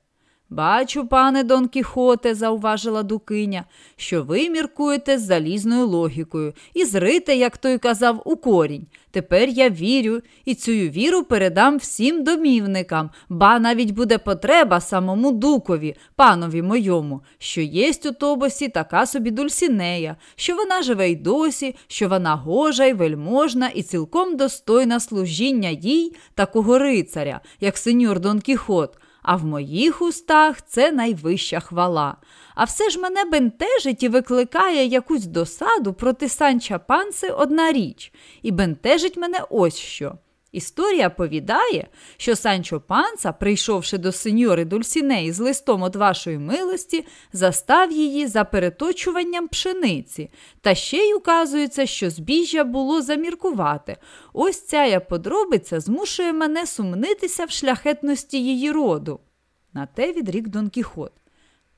Бачу, пане Дон Кіхоте, зауважила Дукиня, що ви міркуєте з залізною логікою і зрите, як той казав, у корінь. Тепер я вірю і цю віру передам всім домівникам, ба навіть буде потреба самому дукові, панові моєму, що єсть у тобосі така собі дульсінея, що вона живе й досі, що вона гожа й вельможна і цілком достойна служіння їй, такого рицаря, як сеньор Дон Кіхот а в моїх устах це найвища хвала. А все ж мене бентежить і викликає якусь досаду проти Санча Панси одна річ, і бентежить мене ось що. Історія повідає, що Санчо Панса, прийшовши до сеньори Дульсінеї з листом от вашої милості, застав її за переточуванням пшениці, та ще й указується, що збіжжя було заміркувати. Ось ця подробиця змушує мене сумнитися в шляхетності її роду. На те відрік Дон Кіхот.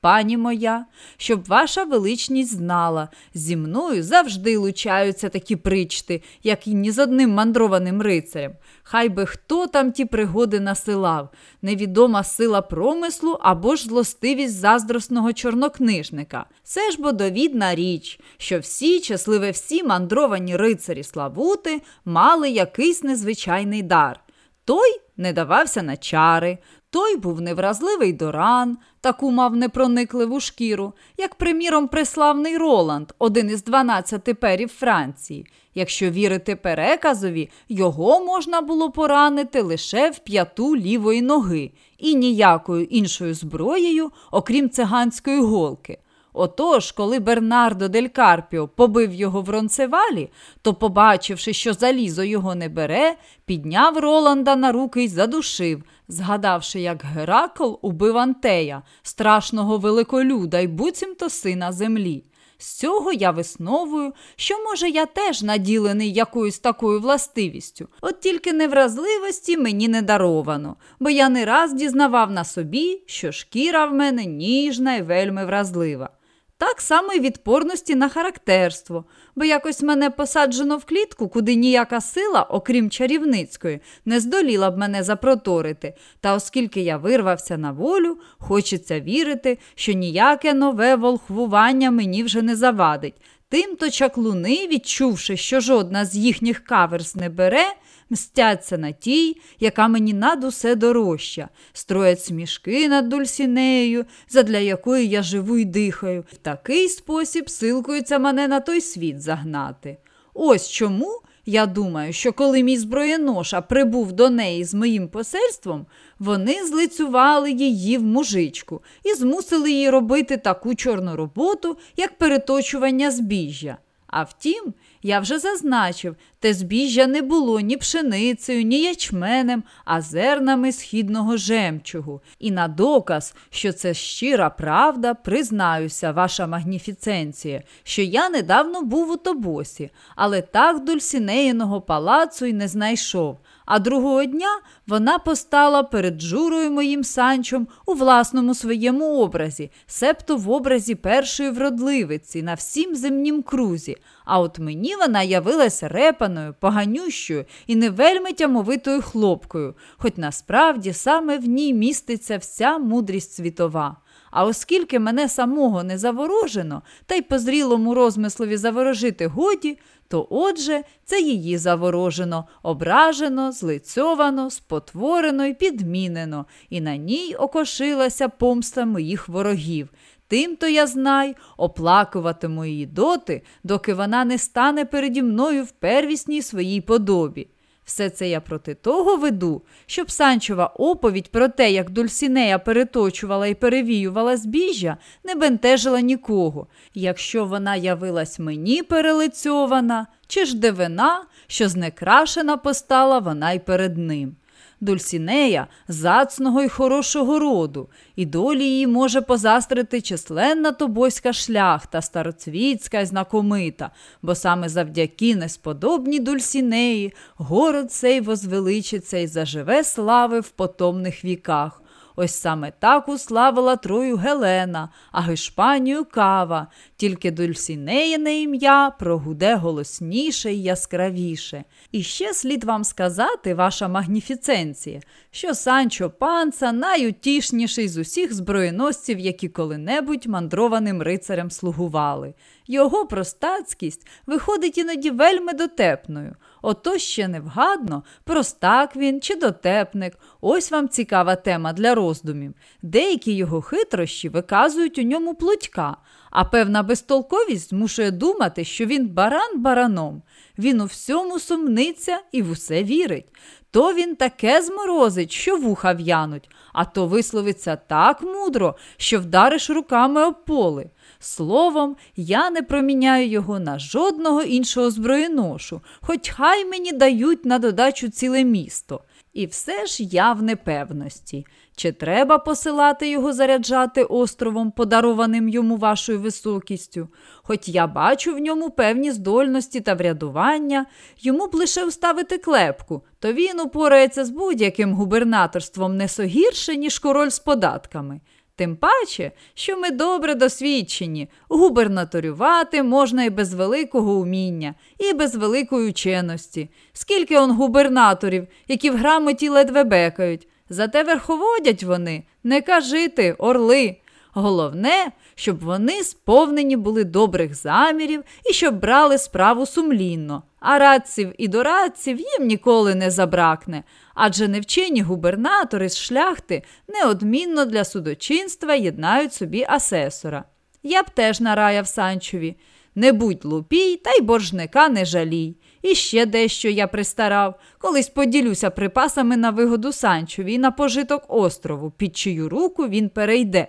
Пані моя, щоб ваша величність знала, зі мною завжди лучаються такі причти, як і ні з одним мандрованим рицарем. Хай би хто там ті пригоди насилав, невідома сила промислу або ж злостивість заздросного чорнокнижника. Це ж бо довідна річ, що всі, щасливе всі мандровані рицарі Славути мали якийсь незвичайний дар. Той не давався на чари, той був невразливий до ран, таку мав непроникливу шкіру, як, приміром, преславний Роланд, один із дванадцяти перів Франції. Якщо вірити переказові, його можна було поранити лише в п'яту лівої ноги і ніякою іншою зброєю, окрім циганської голки. Отож, коли Бернардо дель Карпіо побив його в ронцевалі, то, побачивши, що залізо його не бере, підняв Роланда на руки й задушив, згадавши, як Геракл убив Антея, страшного великолюда й буцімто сина землі. З цього я висновую, що, може, я теж наділений якоюсь такою властивістю, от тільки невразливості мені не даровано, бо я не раз дізнавав на собі, що шкіра в мене ніжна і вельми вразлива. Так само й відпорності на характерство, бо якось мене посаджено в клітку, куди ніяка сила, окрім чарівницької, не здоліла б мене запроторити. Та оскільки я вирвався на волю, хочеться вірити, що ніяке нове волхвування мені вже не завадить. Тимто чаклуни, відчувши, що жодна з їхніх каверс не бере, мстяться на тій, яка мені над усе дорожча, строять смішки над Дульсінею, задля якої я живу і дихаю. В такий спосіб силкуються мене на той світ загнати. Ось чому Я думаю, що коли мій зброєноша прибув до неї з моїм посельством, вони злицювали її в мужичку і змусили її робити таку чорну роботу, як переточування збіжжя. А втім, я вже зазначив, те збіжжя не було ні пшеницею, ні ячменем, а зернами східного жемчугу. І на доказ, що це щира правда, признаюся, ваша магніфіценція, що я недавно був у Тобосі, але так Дульсінеїного палацу й не знайшов. А другого дня вона постала перед журою моїм санчом у власному своєму образі, себто в образі першої вродливиці на всім земнім крузі. А от мені вона явилась репаною, поганющою і не вельми тямовитою хлопкою, хоч насправді саме в ній міститься вся мудрість світова. А оскільки мене самого не заворожено, та й по зрілому розмислові заворожити годі, то отже, це її заворожено, ображено, злицьовано, спотворено і підмінено, і на ній окошилася помста моїх ворогів. Тим-то я знай, оплакуватиму її доти, доки вона не стане переді мною в первісній своїй подобі. Все це я проти того веду, щоб Санчова оповідь про те, як Дульсінея переточувала і перевіювала збіжжя, не бентежила нікого, якщо вона явилась мені перелицьована, чи ж дивина, що знекрашена постала вона й перед ним. Дульсінея зацного й хорошого роду, і долі її може позастрити численна тобоська шляхта, староцвітська й знакомита, бо саме завдяки несподобній Дульсінеї город цей возвеличиться і заживе слави в потомних віках. Ось саме так уславила Трою Гелена, а Гешпанію кава, тільки Дульсінеєне ім'я прогуде голосніше й яскравіше. І ще слід вам сказати, ваша магніфіценція, що Санчо Панца найутішніший з усіх зброєносців, які коли-небудь мандрованим рицарям слугували. Його простацькість виходить іноді вельми дотепною. Ото ще невгадно, простак він чи дотепник. Ось вам цікава тема для роздумів. Деякі його хитрощі виказують у ньому плутька, а певна безтолковість змушує думати, що він баран бараном. Він у всьому сумниться і в усе вірить. То він таке зморозить, що вуха в'януть, а то висловиться так мудро, що вдариш руками об поли. Словом, я не проміняю його на жодного іншого зброєношу, хоч хай мені дають на додачу ціле місто. І все ж я в непевності, чи треба посилати його заряджати островом, подарованим йому вашою високістю. Хоч я бачу в ньому певні здольності та врядування, йому б лише вставити клепку, то він упорається з будь-яким губернаторством не согірше, ніж король з податками. Тим паче, що ми добре досвідчені, губернаторювати можна і без великого уміння, і без великої ученості. Скільки он губернаторів, які в грамоті ледве бекають. Зате верховодять вони, не кажити, орли. Головне, щоб вони сповнені були добрих замірів і щоб брали справу сумлінно, а радців і дорадців їм ніколи не забракне, адже невчені губернатори з шляхти неодмінно для судочинства єднають собі асесора. Я б теж нараяв Санчові не будь лупій, та й боржника не жалій. І ще дещо я пристарав, колись поділюся припасами на вигоду Санчові і на пожиток острову, під чию руку він перейде.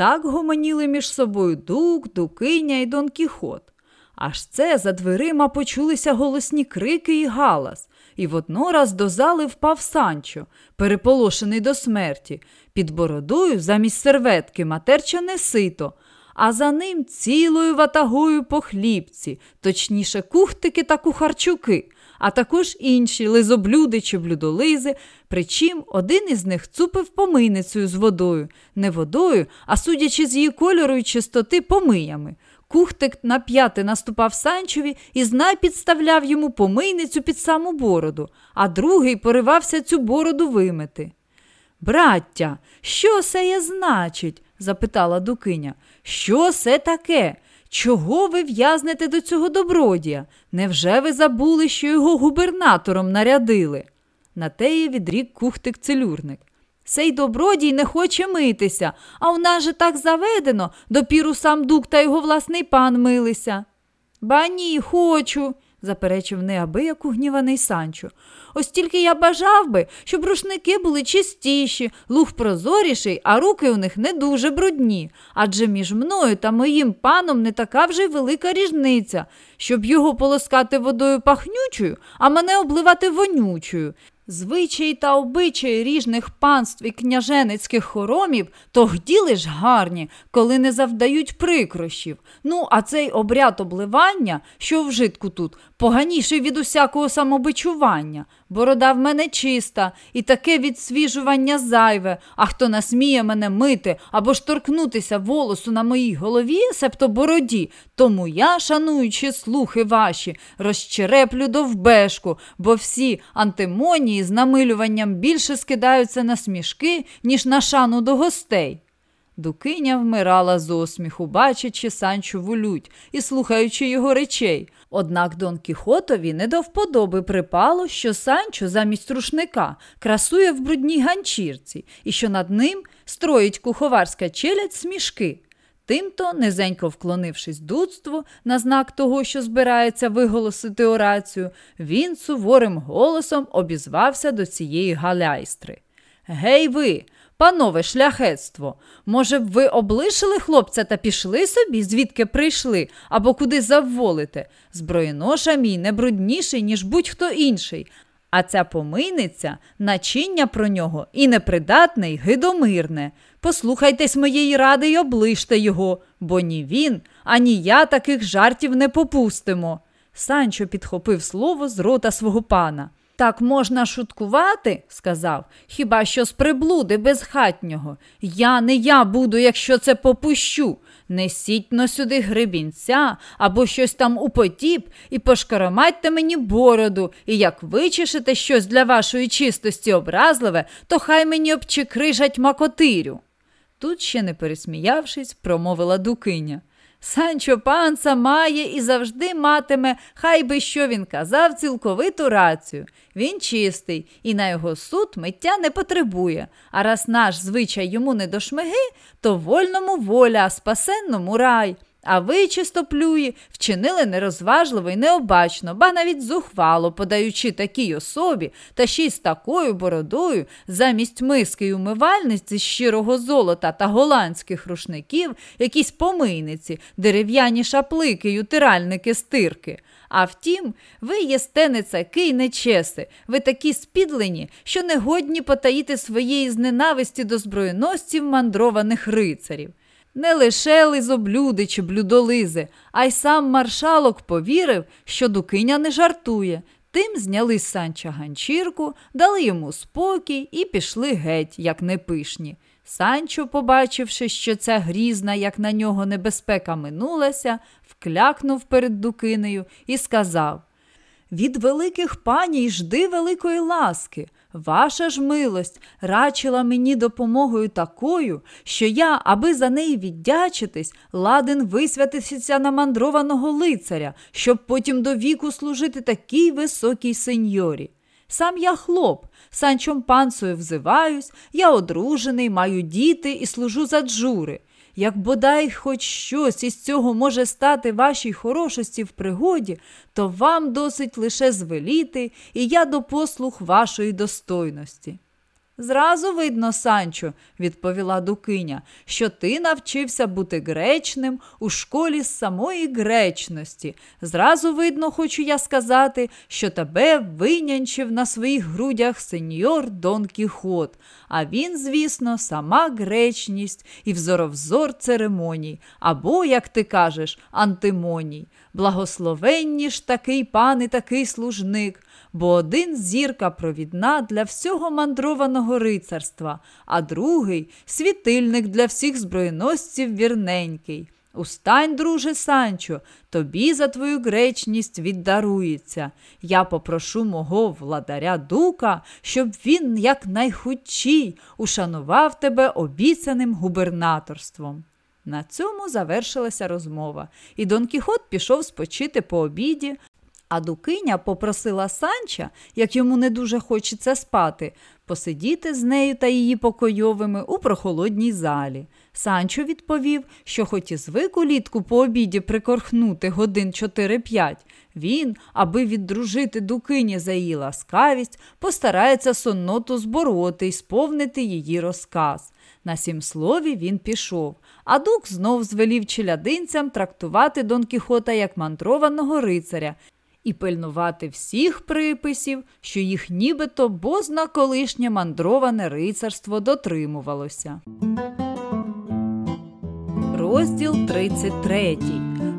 Так гомоніли між собою дук, дукиня і Дон Кіхот. Аж це за дверима почулися голосні крики і галас, і воднораз до зали впав Санчо, переполошений до смерті, під бородою замість серветки матерчане сито, а за ним цілою ватагою по хлібці, точніше, кухтики та кухарчуки, а також інші лизоблюди чи блюдолизи, причим один із них цупив помийницею з водою, не водою, а судячи з її кольору і чистоти, помиями. Кухтик на п'яти наступав Санчові і знай підставляв йому помийницю під саму бороду, а другий поривався цю бороду вимити. Браття, що це є значить? запитала Дукиня. Що це таке? Чого ви в'язнете до цього добродія? Невже ви забули, що його губернатором нарядили? На теє відрік кухтик целюрник. Сей добродій не хоче митися, а у нас же так заведено, допіру сам дук та його власний пан милися. Ба ні, хочу, заперечив неабияку гніваний Санчо. Ось тільки я бажав би, щоб рушники були чистіші, луг прозоріший, а руки у них не дуже брудні. Адже між мною та моїм паном не така вже й велика різниця, щоб його полоскати водою пахнючою, а мене обливати вонючою. Звичаї та обичаї ріжних панств і княженицьких хоромів то гділи ж гарні, коли не завдають прикрощів. Ну, а цей обряд обливання, що в тут, поганіший від усякого самобичування. Борода в мене чиста, і таке відсвіжування зайве, а хто насміє мене мити або ж торкнутися волосу на моїй голові, себто бороді, тому я, шануючи слухи ваші, розчереплю довбешку, бо всі антимонії з намилюванням більше скидаються на смішки, ніж на шану до гостей. Дукиня вмирала з осміху, бачачи Санчову лють і слухаючи його речей. Однак Дон Кіхотові не до вподоби припало, що Санчо замість рушника красує в брудній ганчірці і що над ним строїть куховарська челядь смішки. Тимто, низенько вклонившись дудству на знак того, що збирається виголосити орацію, він суворим голосом обізвався до цієї галяйстри. Гей ви, Панове шляхетство, може б ви облишили хлопця та пішли собі, звідки прийшли, або куди завволите? Зброєноша мій не брудніший, ніж будь-хто інший. А ця помийниця начиння про нього і непридатне, й гидомирне. Послухайтесь моєї ради й облиште його, бо ні він, ані я таких жартів не попустимо. Санчо підхопив слово з рота свого пана. Так можна шуткувати, сказав, хіба що з приблуди безхатнього. Я не я буду, якщо це попущу. Несіть но сюди гребінця або щось там употіп і пошкароматьте мені бороду, і як вичешете щось для вашої чистості образливе, то хай мені обчикрижать макотирю. Тут ще не пересміявшись, промовила дукиня. Санчо панца має і завжди матиме, хай би що він казав, цілковиту рацію. Він чистий, і на його суд миття не потребує. А раз наш звичай йому не до шмиги, то вольному воля, а спасенному рай. А ви, чистоплюї, вчинили нерозважливо і необачно, ба навіть зухвало, подаючи такій особі та ще й з такою бородою, замість миски й умивальниці з щирого золота та голландських рушників, якісь помийниці, дерев'яні шаплики й утиральники стирки. А втім, ви єсте не цаки й нечеси, ви такі спідлені, що не годні потаїти своєї зненависті до зброєносців мандрованих рицарів. Не лише лизоблюди чи блюдолизи, а й сам маршалок повірив, що дукиня не жартує. Тим зняли з санча ганчірку, дали йому спокій і пішли геть, як непишні. Санчо, побачивши, що ця грізна, як на нього небезпека минулася, вклякнув перед дукинею і сказав Від великих паній жди великої ласки. Ваша ж милость рачила мені допомогою такою, що я, аби за неї віддячитись, ладен висвятитися на мандрованого лицаря, щоб потім до віку служити такій високій сеньорі. Сам я хлоп, санчом панцею взиваюсь, я одружений, маю діти і служу за джури. Як бодай хоч щось із цього може стати вашій хорошості в пригоді, то вам досить лише звеліти, і я до послуг вашої достойності. Зразу видно, Санчо, відповіла Дукиня, що ти навчився бути гречним у школі з самої гречності. Зразу видно, хочу я сказати, що тебе винянчив на своїх грудях сеньор Дон Кіхот, а він, звісно, сама гречність і взоровзор церемоній, або, як ти кажеш, антимоній. Благословенні ж такий пан і такий служник бо один зірка провідна для всього мандрованого рицарства, а другий світильник для всіх зброєносців вірненький. Устань, друже Санчо, тобі за твою гречність віддарується. Я попрошу мого владаря дука, щоб він якнайхутчій ушанував тебе обіцяним губернаторством. На цьому завершилася розмова, і Дон Кіхот пішов спочити по обіді, А Дукиня попросила Санча, як йому не дуже хочеться спати, посидіти з нею та її покойовими у прохолодній залі. Санчо відповів, що хоч і звик улітку по обіді прикорхнути годин 4-5, він, аби віддружити Дукині за її ласкавість, постарається сонноту збороти і сповнити її розказ. На сім слові він пішов, а дук знов звелів челядинцям трактувати Дон Кіхота як мандрованого рицаря і пильнувати всіх приписів, що їх нібито бозна колишнє мандроване рицарство дотримувалося. Розділ 33.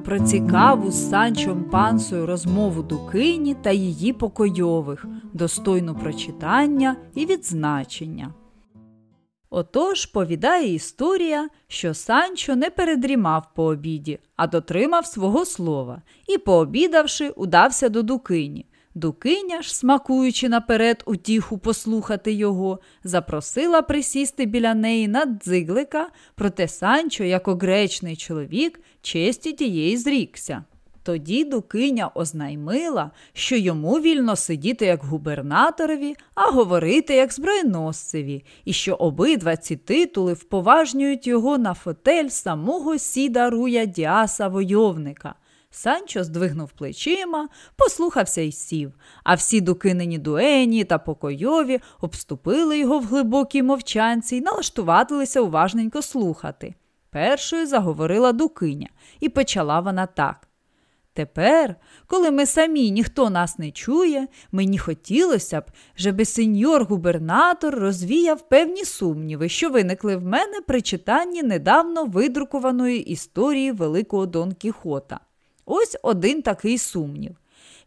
Про цікаву з Санчом Пансою розмову Дукині та її покойових, достойну прочитання і відзначення. Отож повідає історія, що Санчо не передрімав по обіді, а дотримав свого слова і, пообідавши, удався до Дукині. Дукиня ж, смакуючи наперед утіху послухати його, запросила присісти біля неї на дзиглика, проте Санчо, як огречний чоловік, честі тієї зрікся. Тоді Дукиня ознаймила, що йому вільно сидіти як губернаторові, а говорити як збройносцеві, і що обидва ці титули вповажнюють його на фотель самого сіда Руя Діаса войовника. Санчо здвигнув плечима, послухався і сів, а всі дукинені дуені та покойові обступили його в глибокій мовчанці і налаштувалися уважненько слухати. Першою заговорила Дукиня, і почала вона так. Тепер, коли ми самі ніхто нас не чує, мені хотілося б, щоб сеньор губернатор розвіяв певні сумніви, що виникли в мене при читанні недавно видрукованої історії Великого Дон Кіхота. Ось один такий сумнів.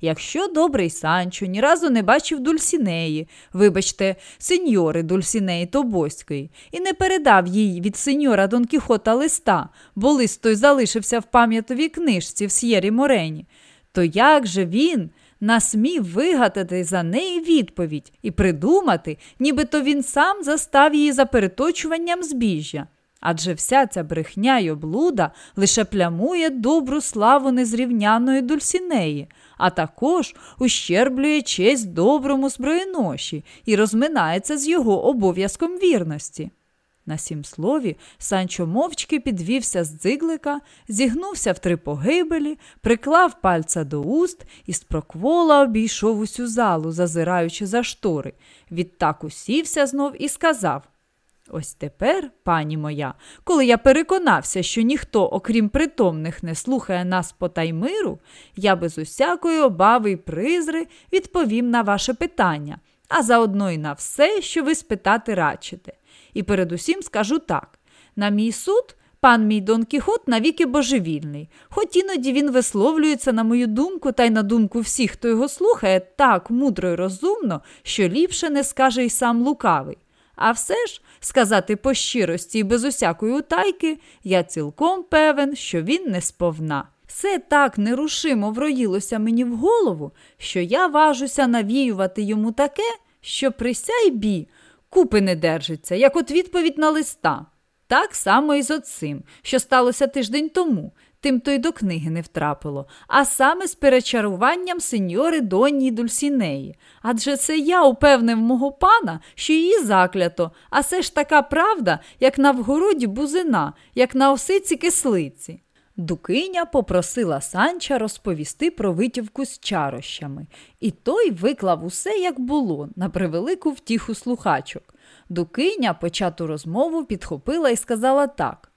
Якщо добрий Санчо ні разу не бачив Дульсінеї, вибачте, сеньори Дульсінеї Тобоської, і не передав їй від сеньора Дон Кіхота листа, бо лист той залишився в пам'ятовій книжці в С'єрі Морені, то як же він насмів вигадати за неї відповідь і придумати, нібито він сам застав її за переточуванням збіжжя? Адже вся ця брехня й облуда лише плямує добру славу незрівняної Дульсінеї, а також ущерблює честь доброму зброєноші і розминається з його обов'язком вірності. На сім слові, Санчо мовчки підвівся з дзиглика, зігнувся в три погибелі, приклав пальця до уст і спроквола обійшов усю залу, зазираючи за штори. Відтак усівся знов і сказав Ось тепер, пані моя, коли я переконався, що ніхто, окрім притомних, не слухає нас по таймиру, я без усякої обави й призри відповім на ваше питання, а заодно й на все, що ви спитати рачите. І передусім скажу так: на мій суд. Пан мій Дон Кіхот навіки божевільний, хоч іноді він висловлюється, на мою думку, та й на думку всіх, хто його слухає, так мудро й розумно, що ліпше не скаже й сам лукавий. А все ж, сказати по щирості і без усякої утайки, я цілком певен, що він не сповна. Все так нерушимо вроїлося мені в голову, що я важуся навіювати йому таке, що присяй бі, купи не держиться, як от відповідь на листа. Так само і з оцим, що сталося тиждень тому, тим то й до книги не втрапило, а саме з перечаруванням сеньори Донні Дульсінеї. Адже це я упевнив мого пана, що її заклято, а це ж така правда, як на вгороді бузина, як на осиці кислиці. Дукиня попросила Санча розповісти про витівку з чарощами, і той виклав усе, як було, на превелику втіху слухачок. Дукиня почату розмову підхопила і сказала так.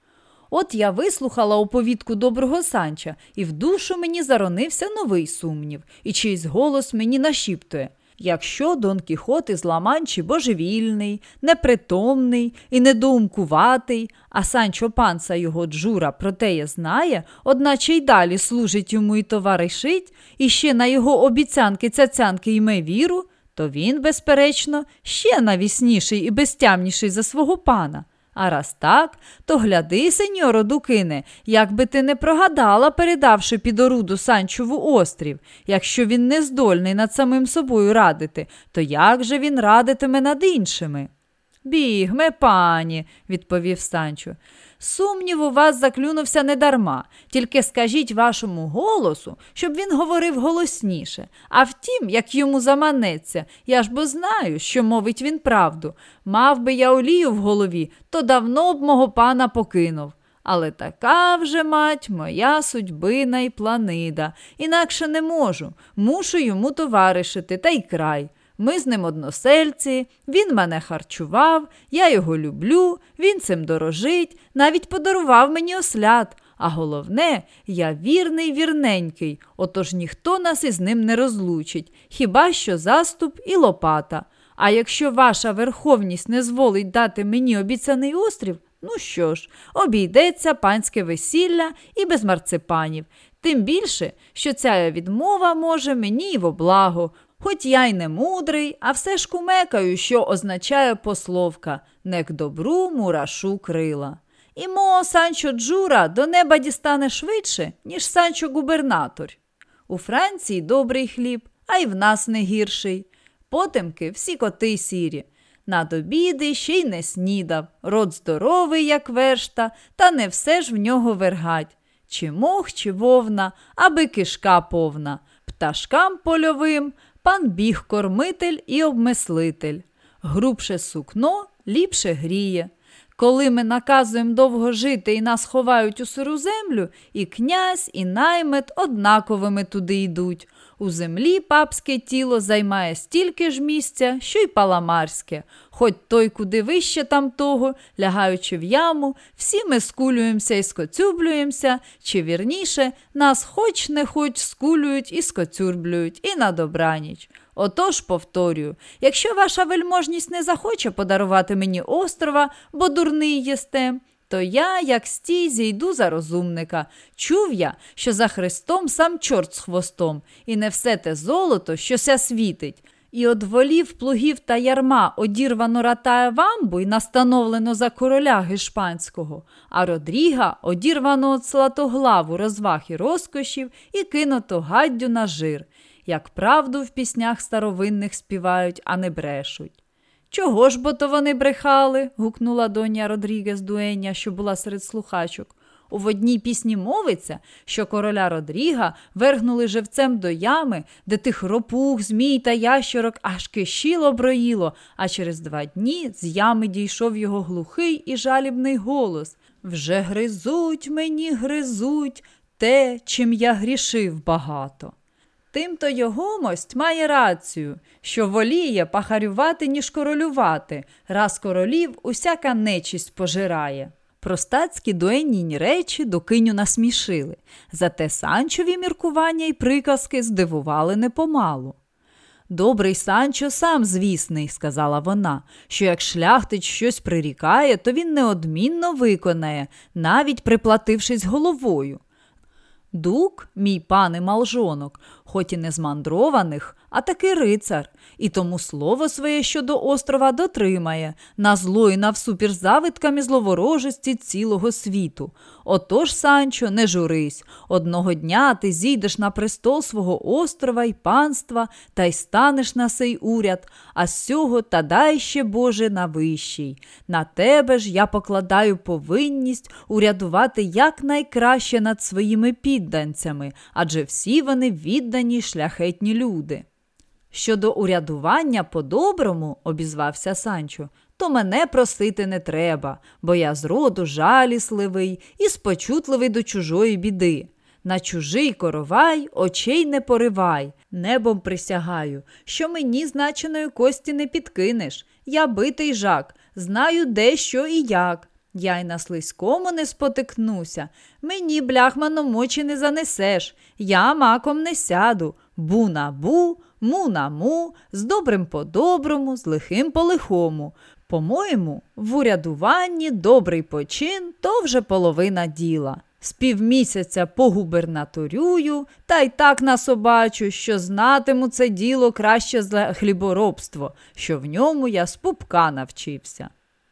От я вислухала оповідку доброго санча, і в душу мені заронився новий сумнів, і чийсь голос мені нашіптує. Якщо Дон Кіхот із Ламанчі божевільний, непритомний і недоумкуватий, а Санчо панца його джура про теє знає, одначе й далі служить йому і товаришить, і ще на його обіцянки цяцянки йме віру, то він, безперечно, ще навісніший і безтямніший за свого пана. А раз так, то гляди, сеньоро Дукине, як би ти не прогадала, передавши під оруду Санчову острів. Якщо він не здольний над самим собою радити, то як же він радитиме над іншими? Бігме, пані, відповів Санчо. Сумнів у вас заклюнувся недарма, тільки скажіть вашому голосу, щоб він говорив голосніше. А втім, як йому заманеться, я ж бо знаю, що мовить він правду. Мав би я олію в голові, то давно б мого пана покинув. Але така вже, мать, моя судьбина і планида. Інакше не можу. Мушу йому товаришити, та й край. Ми з ним односельці, він мене харчував, я його люблю, він цим дорожить, навіть подарував мені ослят. А головне, я вірний, вірненький, отож ніхто нас із ним не розлучить, хіба що заступ і лопата. А якщо ваша верховність не зволить дати мені обіцяний острів, ну що ж, обійдеться панське весілля і без марципанів. Тим більше, що ця відмова може мені і в облаго, Хоч я й не мудрий, а все ж кумекаю, що означає пословка не к добру мурашу крила. І мо Санчо Джура до неба дістане швидше, ніж Санчо губернатор. У Франції добрий хліб, а й в нас не гірший. Потемки всі коти сірі. Над обіди ще й не снідав, рот здоровий, як вершта, та не все ж в нього вергать. Чи мох, чи вовна, аби кишка повна, пташкам польовим пан біг кормитель і обмислитель. Грубше сукно ліпше гріє. Коли ми наказуємо довго жити і нас ховають у сиру землю, і князь, і наймет однаковими туди йдуть. У землі папське тіло займає стільки ж місця, що й паламарське. Хоч той, куди вище там того, лягаючи в яму, всі ми скулюємося і скоцюблюємося, чи вірніше, нас хоч не хоч скулюють і скоцюрблюють, і на добраніч. Отож, повторюю, якщо ваша вельможність не захоче подарувати мені острова, бо дурний єсте, то я, як стій, зійду за розумника. Чув я, що за Христом сам чорт з хвостом, і не все те золото, що ся світить. І од волів, плугів та ярма одірвано ратає вамбу й настановлено за короля гешпанського, а Родріга одірвано от слатоглаву розваг і розкошів і кинуто гаддю на жир, як правду в піснях старовинних співають, а не брешуть. Чого ж бо то вони брехали? гукнула доня Родрігес Дуеня, що була серед слухачок. У одній пісні мовиться, що короля Родріга вергнули живцем до ями, де тих ропух, змій та ящерок аж кишіло броїло, а через два дні з ями дійшов його глухий і жалібний голос Вже гризуть мені, гризуть те, чим я грішив багато. Тимто його мость має рацію, що воліє пахарювати, ніж королювати, раз королів усяка нечість пожирає. Простацькі дуенніні речі докиню насмішили, зате санчові міркування й приказки здивували непомалу. Добрий Санчо сам звісний, сказала вона, що як шляхтич щось прирікає, то він неодмінно виконає, навіть приплатившись головою. Дук, мій пане малжонок, хоч і не з мандрованих, а таки рицар, і тому слово своє щодо острова дотримає, на зло і на всупір і зловорожості цілого світу. Отож, Санчо, не журись. Одного дня ти зійдеш на престол свого острова й панства та й станеш на сей уряд, а з цього та дай ще, Боже, на вищий. На тебе ж я покладаю повинність урядувати якнайкраще над своїми підданцями, адже всі вони віддані шляхетні люди. Щодо урядування по-доброму, обізвався Санчо, то мене просити не треба, бо я з роду жалісливий і спочутливий до чужої біди. На чужий коровай очей не поривай, небом присягаю, що мені значеної кості не підкинеш. Я битий жак, знаю, де що і як. Я й на слизькому не спотикнуся. Мені бляхманом очі не занесеш, я маком не сяду, бу на бу, му на му, з добрим по доброму, з лихим по лихому. По-моєму, в урядуванні добрий почин то вже половина діла. З півмісяця погубернаторюю, та й так насобачу, що знатиму це діло краще за хліборобство, що в ньому я з пупка навчився.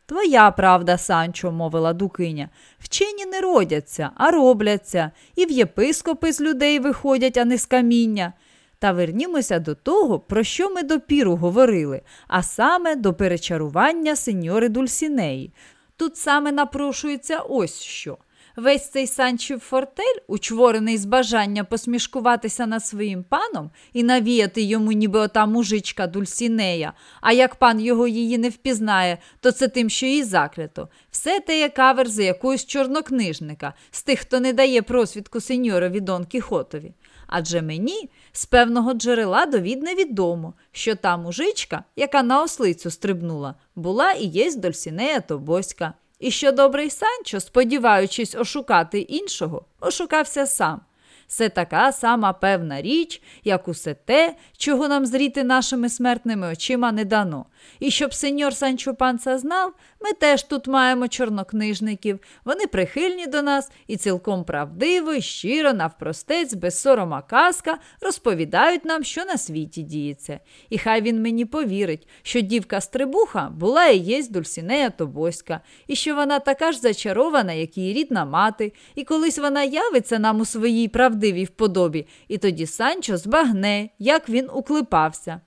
Твоя правда, Санчо, мовила дукиня, вчені не родяться, а робляться, і в єпископи з людей виходять, а не з каміння. Та вернімося до того, про що ми допіру говорили, а саме до перечарування сеньори Дульсінеї. Тут саме напрошується ось що. Весь цей Санчів фортель, учворений з бажання посмішкуватися над своїм паном і навіяти йому, ніби ота мужичка Дульсінея, а як пан його її не впізнає, то це тим, що її заклято. Все те є каверзи якогось чорнокнижника, з тих, хто не дає просвідку сеньорові Дон Кіхотові. Адже мені з певного джерела довідне відомо, що та мужичка, яка на ослицю стрибнула, була і єсть Дольсінея Тобоська. І що добрий Санчо, сподіваючись ошукати іншого, ошукався сам. Це така сама певна річ, як усе те, чого нам зріти нашими смертними очима не дано. І щоб сеньор Санчо Панца знав, ми теж тут маємо чорнокнижників, вони прихильні до нас і цілком правдиво щиро, навпростець, без сорома казка, розповідають нам, що на світі діється. І хай він мені повірить, що дівка Стрибуха була і єсть Дульсінея Тобоська, і що вона така ж зачарована, як її рідна мати, і колись вона явиться нам у своїй правдивій вподобі, і тоді Санчо збагне, як він уклипався.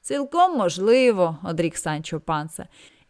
Цілком можливо, одрік Санчо панса.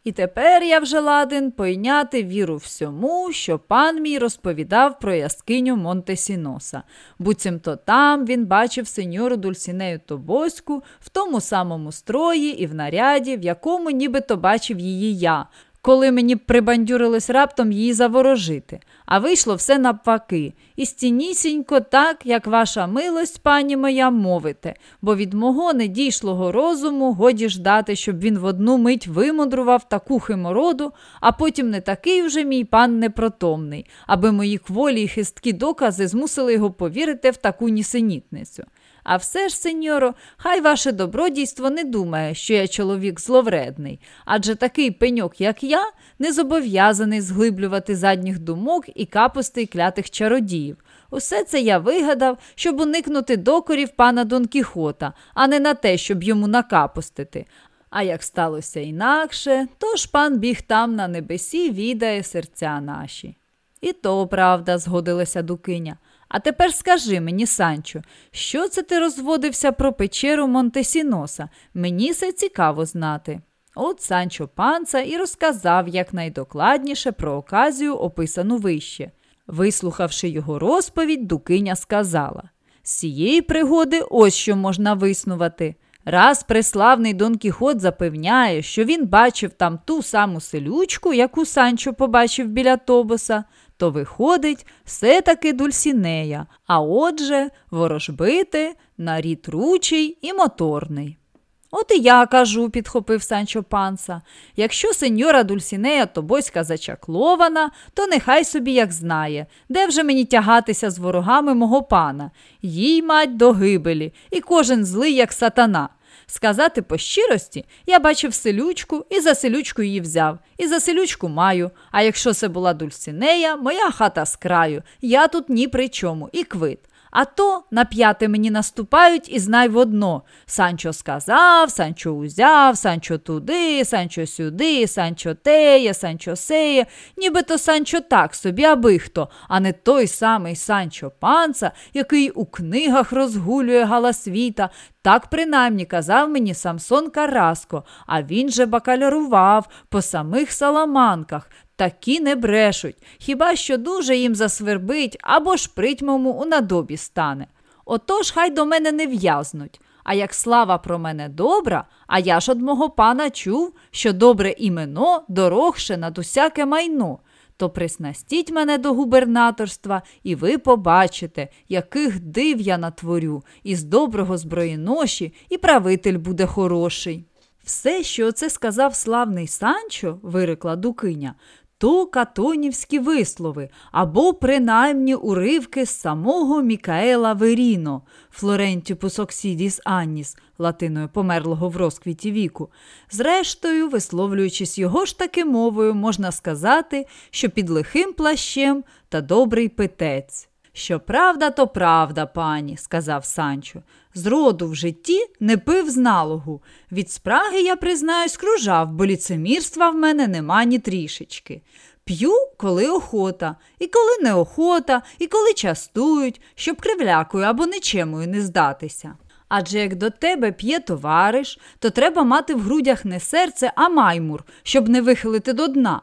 І тепер я вже ладен пойняти віру всьому, що пан мій розповідав про яскиню Монтесіноса. Буцімто там він бачив сеньору Дульсінею Тобоську в тому самому строї і в наряді, в якому нібито бачив її я, коли мені прибандюрилось раптом її заворожити, а вийшло все навпаки, і стінісінько так, як ваша милость, пані моя, мовите, бо від мого недійшлого розуму годі ждати, щоб він в одну мить вимудрував таку химороду, а потім не такий уже мій пан непротомний, аби мої кволі й хисткі докази змусили його повірити в таку нісенітницю. А все ж, сеньоро, хай ваше добродійство не думає, що я чоловік зловредний, адже такий пеньок, як я, не зобов'язаний зглиблювати задніх думок і капусти й клятих чародіїв. Усе це я вигадав, щоб уникнути докорів пана Дон Кіхота, а не на те, щоб йому накапустити. А як сталося інакше, то ж пан біг там на небесі відає серця наші. І то правда, згодилася Дукиня. А тепер скажи мені, Санчо, що це ти розводився про печеру Монтесіноса? Мені це цікаво знати. От Санчо панца і розказав якнайдокладніше про оказію, описану вище. Вислухавши його розповідь, Дукиня сказала з цієї пригоди ось що можна виснувати. Раз преславний Дон Кіхот запевняє, що він бачив там ту саму селючку, яку Санчо побачив біля Тобоса, то виходить все таки Дульсінея, а отже, ворожбити, нарід ручий і моторний. От і я кажу, підхопив Санчо панса. Якщо сеньора Дульсінея Тобоська зачаклована, то нехай собі як знає, де вже мені тягатися з ворогами мого пана. Їй мать до гибелі, і кожен злий, як сатана. Сказати по щирості, я бачив селючку і за селючку її взяв, і за селючку маю. А якщо це була Дульсінея, моя хата з краю, я тут ні при чому, і квит. А то на п'яте мені наступають і знай в одно. Санчо сказав, Санчо узяв, Санчо туди, Санчо сюди, Санчо теє, Санчо сеє, нібито Санчо так собі, аби хто, а не той самий Санчо панца, який у книгах розгулює галасвіта. Так принаймні казав мені Самсон Караско, а він же бакалярував по самих саламанках. Такі не брешуть, хіба що дуже їм засвербить або ж притьмому у надобі стане. Отож хай до мене не в'язнуть. А як слава про мене добра, а я ж од мого пана чув, що добре імено дорогше над усяке майно, то приснастіть мене до губернаторства, і ви побачите, яких див я натворю, із доброго зброєноші і правитель буде хороший. Все, що це сказав славний Санчо, вирекла Дукиня, то катонівські вислови або принаймні уривки з самого Мікаела Веріно, Флорентіпус Оксідіс Анніс, латиною померлого в розквіті віку. Зрештою, висловлюючись його ж таки мовою, можна сказати, що під лихим плащем та добрий питець. Що правда, то правда, пані, сказав Санчо. Зроду в житті не пив з налогу. Від спраги, я признаюсь, кружав, бо ліцемірства в мене нема ні трішечки. П'ю, коли охота, і коли неохота, і коли частують, щоб кривлякою або нечемою не здатися. Адже як до тебе п'є товариш, то треба мати в грудях не серце, а маймур, щоб не вихилити до дна.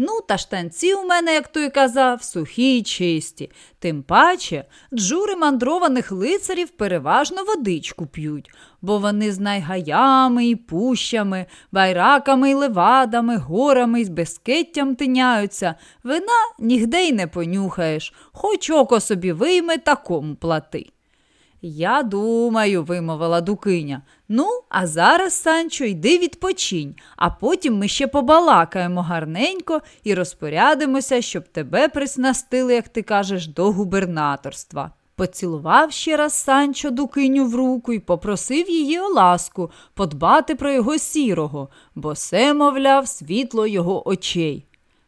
Ну, та штанці у мене, як той казав, сухі й чисті. Тим паче, джури мандрованих лицарів переважно водичку п'ють, бо вони з найгаями і пущами, байраками й левадами, горами й з безкеттям тиняються. Вина нігде й не понюхаєш, хоч око собі вийме такому плати. Я думаю, вимовила Дукиня. Ну, а зараз, Санчо, йди відпочинь, а потім ми ще побалакаємо гарненько і розпорядимося, щоб тебе приснастили, як ти кажеш, до губернаторства. Поцілував ще раз Санчо Дукиню в руку і попросив її о ласку подбати про його сірого, бо се, мовляв, світло його очей.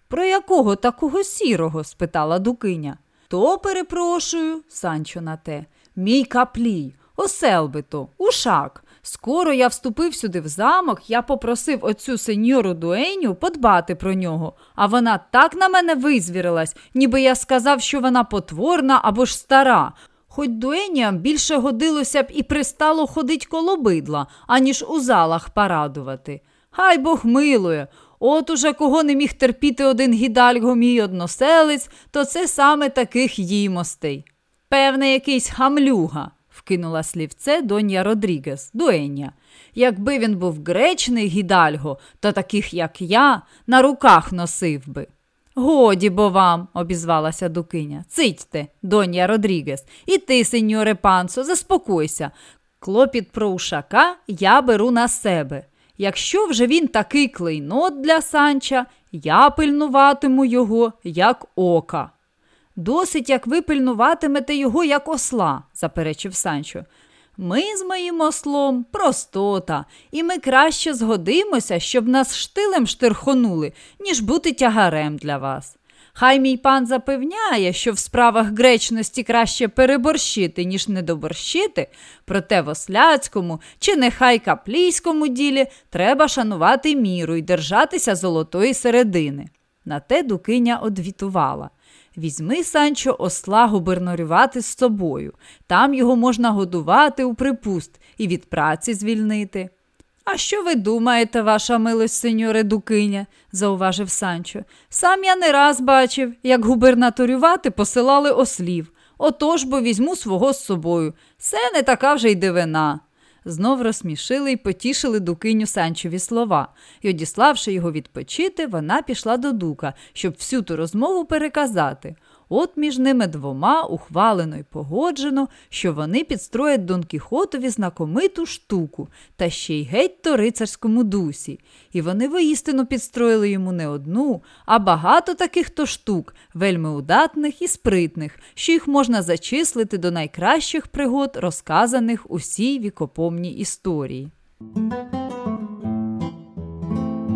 Про якого такого сірого? спитала Дукиня. То перепрошую, Санчо на те. Мій каплій, осел би то, ушак. Скоро я вступив сюди в замок, я попросив оцю сеньору Дуеню подбати про нього, а вона так на мене визвірилась, ніби я сказав, що вона потворна або ж стара. Хоч дуеніям більше годилося б і пристало ходить коло бидла, аніж у залах порадувати. Хай Бог милує. От уже кого не міг терпіти один гідальго мій односелець, то це саме таких їмостей. Певне, якийсь хамлюга, вкинула слівце донья Родрігес, дуеня. Якби він був гречний гідальго, то таких, як я, на руках носив би. Годі бо вам, обізвалася Дукиня. Цитьте, донья Родрігес, і ти, сеньоре пансо, заспокойся. Клопіт про ушака я беру на себе. Якщо вже він такий клейнот для санча, я пильнуватиму його, як ока. Досить, як ви пильнуватимете його, як осла, заперечив Санчо. Ми з моїм ослом простота, і ми краще згодимося, щоб нас штилем штирхонули, ніж бути тягарем для вас. Хай мій пан запевняє, що в справах гречності краще переборщити, ніж недоборщити, проте в осляцькому чи нехай каплійському ділі треба шанувати міру і держатися золотої середини. На те Дукиня одвітувала. Візьми, Санчо, осла губернарювати з собою. Там його можна годувати у припуст і від праці звільнити. А що ви думаєте, ваша милость, сеньоре Дукиня? зауважив Санчо. Сам я не раз бачив, як губернаторювати посилали ослів. Отож бо візьму свого з собою. Це не така вже й дивина. Знов розсмішили й потішили дукиню Санчові слова, І, одіславши його відпочити, вона пішла до дука, щоб всю ту розмову переказати. От між ними двома ухвалено й погоджено, що вони підстроять Дон Кіхотові знакомиту штуку, та ще й геть то рицарському дусі. І вони воістину підстроїли йому не одну, а багато таких то штук, вельми удатних і спритних, що їх можна зачислити до найкращих пригод, розказаних у всій вікопомній історії.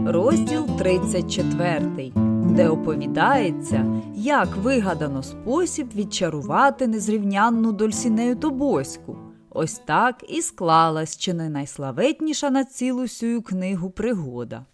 Розділ 34 де оповідається, як вигадано спосіб відчарувати незрівнянну Дольсінею Тобоську. Ось так і склалась чи не найславетніша на цілу сю книгу пригода.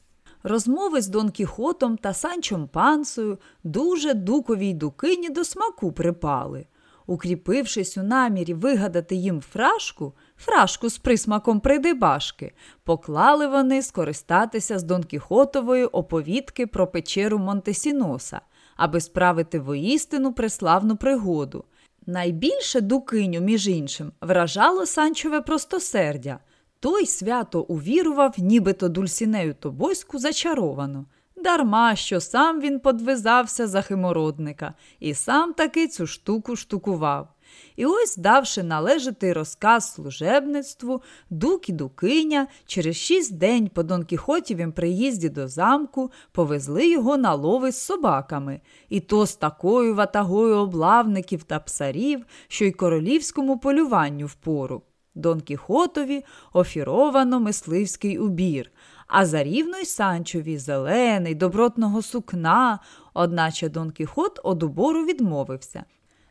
Розмови з Дон Кіхотом та Санчом Пансою дуже дуковій дукині до смаку припали. Укріпившись у намірі вигадати їм фрашку, фрашку з присмаком придибашки, поклали вони скористатися з Дон Кіхотової оповідки про печеру Монтесіноса, аби справити воістину преславну пригоду. Найбільше дукиню, між іншим, вражало Санчове простосердя. Той свято увірував, нібито Дульсінею Тобоську зачаровано. Дарма що сам він подвизався за химородника і сам таки цю штуку штукував. І ось, давши належати розказ служебництву, дук і дукиня через шість день по Дон Кіхотівім приїзді до замку повезли його на лови з собаками, і то з такою ватагою облавників та псарів, що й королівському полюванню впору. Дон Кіхотові офіровано мисливський убір, а за рівно й Санчові зелений, добротного сукна, одначе Дон Кіхот од убору відмовився,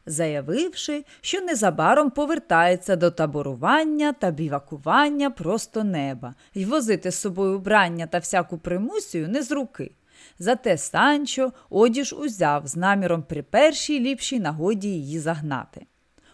заявивши, що незабаром повертається до таборування та бівакування просто неба й возити з собою убрання та всяку примусію не з руки. Зате Санчо одіж узяв з наміром при першій ліпшій нагоді її загнати.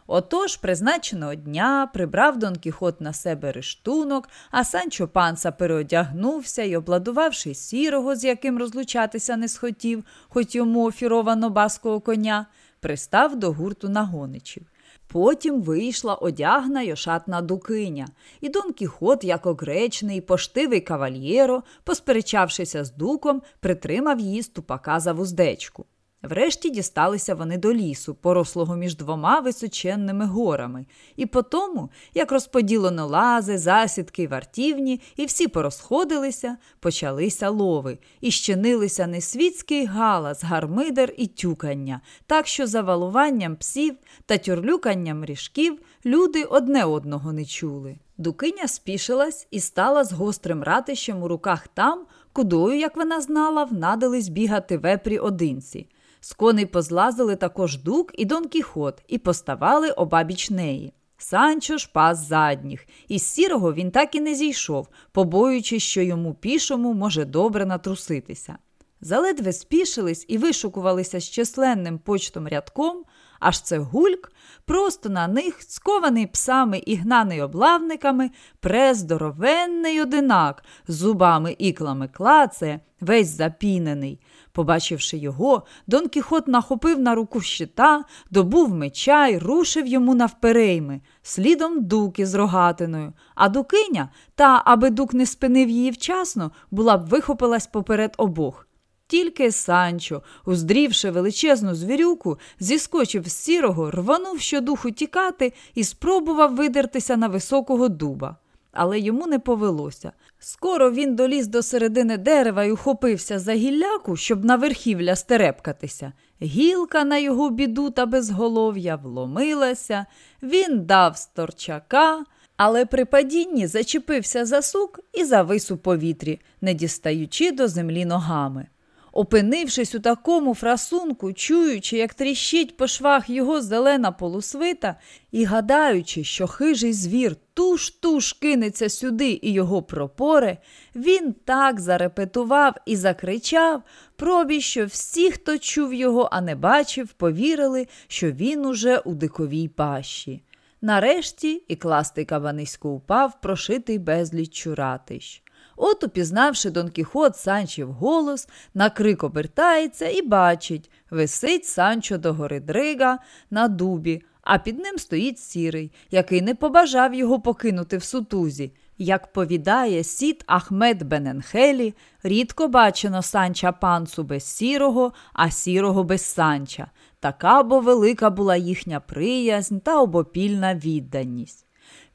Отож, призначеного дня прибрав Дон Кіхот на себе рештунок, а Санчо панса переодягнувся і, обладувавши сірого, з яким розлучатися не схотів, хоч йому офіровано баского коня, пристав до гурту нагоничів. Потім вийшла одягна й ошатна дукиня, і Дон Кіхот, як огречний, поштивий кавальєро, посперечавшися з дуком, притримав її ступака за вуздечку. Врешті дісталися вони до лісу, порослого між двома височенними горами, і по тому, як розподілено лази, засідки вартівні, і всі порозходилися, почалися лови, і щинилися несвітський галас, гармидер і тюкання, так що за валуванням псів та тюрлюканням ріжків люди одне одного не чули. Дукиня спішилась і стала з гострим ратищем у руках там, кудою, як вона знала, внадились бігати вепрі одинці. З коней позлазили також дук і Дон Кіхот і поставали обабіч неї. Санчо ж пас задніх, із сірого він так і не зійшов, побоюючись, що йому пішому може добре натруситися. Заледве спішились і вишукувалися з численним почтом рядком, аж це гульк, просто на них, скований псами і гнаний облавниками, прездоровенний одинак, зубами іклами клацає, весь запінений. Побачивши його, Дон Кіхот нахопив на руку щита, добув меча й рушив йому навперейми, слідом дук із рогатиною, а дукиня, та, аби дук не спинив її вчасно, була б вихопилась поперед обох. Тільки Санчо, уздрівши величезну звірюку, зіскочив з сірого, рванув щодуху тікати і спробував видертися на високого дуба. Але йому не повелося. Скоро він доліз до середини дерева і ухопився за гілляку, щоб на верхівля стерепкатися. Гілка на його біду та безголов'я вломилася, він дав сторчака, але при падінні зачепився за сук і завис у повітрі, не дістаючи до землі ногами. Опинившись у такому фрасунку, чуючи, як тріщить по швах його зелена полусвита, і гадаючи, що хижий звір туш-туш кинеться сюди і його пропоре, він так зарепетував і закричав, пробі, що всі, хто чув його, а не бачив, повірили, що він уже у диковій пащі. Нарешті і кластий кабанисько упав, прошитий безліч чуратищ. От, упізнавши Дон Кіхот Санчів голос, на крик обертається і бачить висить Санчо до гори Дрига на дубі, а під ним стоїть сірий, який не побажав його покинути в сутузі. Як повідає сіт Ахмед Бененхелі, рідко бачено санча панцу без сірого, а сірого без санча. Така бо велика була їхня приязнь та обопільна відданість.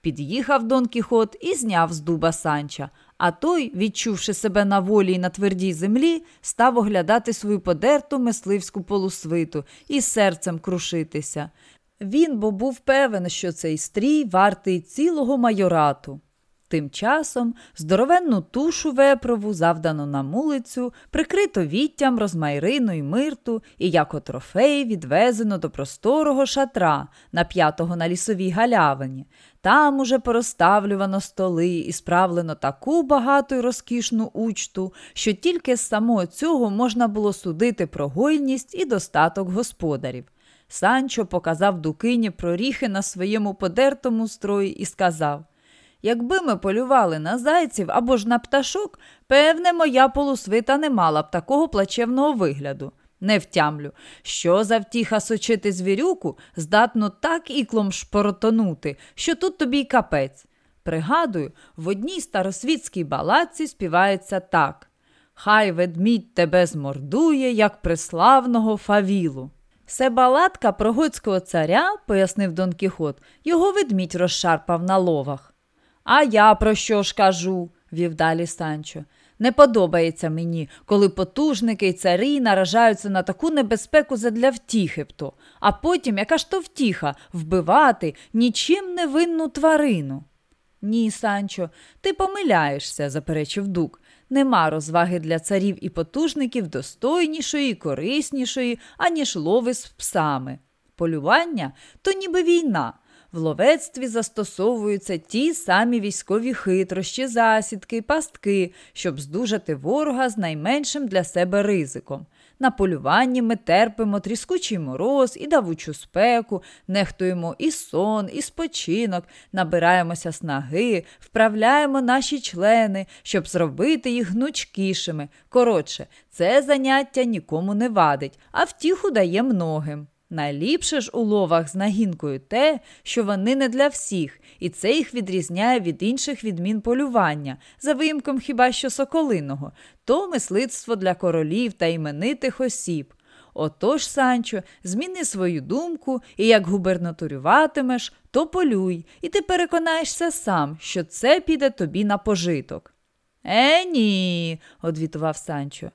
Під'їхав Дон Кіхот і зняв з дуба санча, а той, відчувши себе на волі й на твердій землі, став оглядати свою подерту мисливську полусвиту і серцем крушитися. Він бо був певен, що цей стрій вартий цілого майорату. Тим часом здоровенну тушу вепрову, завдану на мулицю, прикрито віттям розмайрину й мирту, і як трофей відвезено до просторого шатра, нап'ятого на лісовій галявині. Там уже порозставлювано столи і справлено таку багату й розкішну учту, що тільки з самого цього можна було судити про гойність і достаток господарів. Санчо показав дукині проріхи на своєму подертому строї і сказав Якби ми полювали на зайців або ж на пташок, певне, моя полусвита не мала б такого плачевного вигляду. Не втямлю, що за втіха сочити звірюку здатно так іклом шпоротонути, що тут тобі й капець. Пригадую, в одній старосвітській балаці співається так Хай ведмідь тебе змордує, як преславного фавілу. Це балатка про готського царя, пояснив Дон Кіхот, його ведмідь розшарпав на ловах. А я про що ж кажу? вів далі Санчо. Не подобається мені, коли потужники й царі наражаються на таку небезпеку задля втіхи бто, а потім яка ж то втіха вбивати нічим не винну тварину. Ні, Санчо, ти помиляєшся, заперечив дук. Нема розваги для царів і потужників достойнішої, кориснішої, аніж лови з псами. Полювання то ніби війна. В ловецтві застосовуються ті самі військові хитрощі, засідки, пастки, щоб здужати ворога з найменшим для себе ризиком. На полюванні ми терпимо тріскучий мороз і давучу спеку, нехтуємо і сон, і спочинок, набираємося снаги, вправляємо наші члени, щоб зробити їх гнучкішими. Коротше, це заняття нікому не вадить, а втіху дає многим. Найліпше ж у ловах з нагінкою те, що вони не для всіх, і це їх відрізняє від інших відмін полювання, за виїмком хіба що соколиного, то мислицтво для королів та іменитих осіб. Отож, Санчо, зміни свою думку, і як губернаторюватимеш, то полюй, і ти переконаєшся сам, що це піде тобі на пожиток. Е, ні, одвітував Санчо.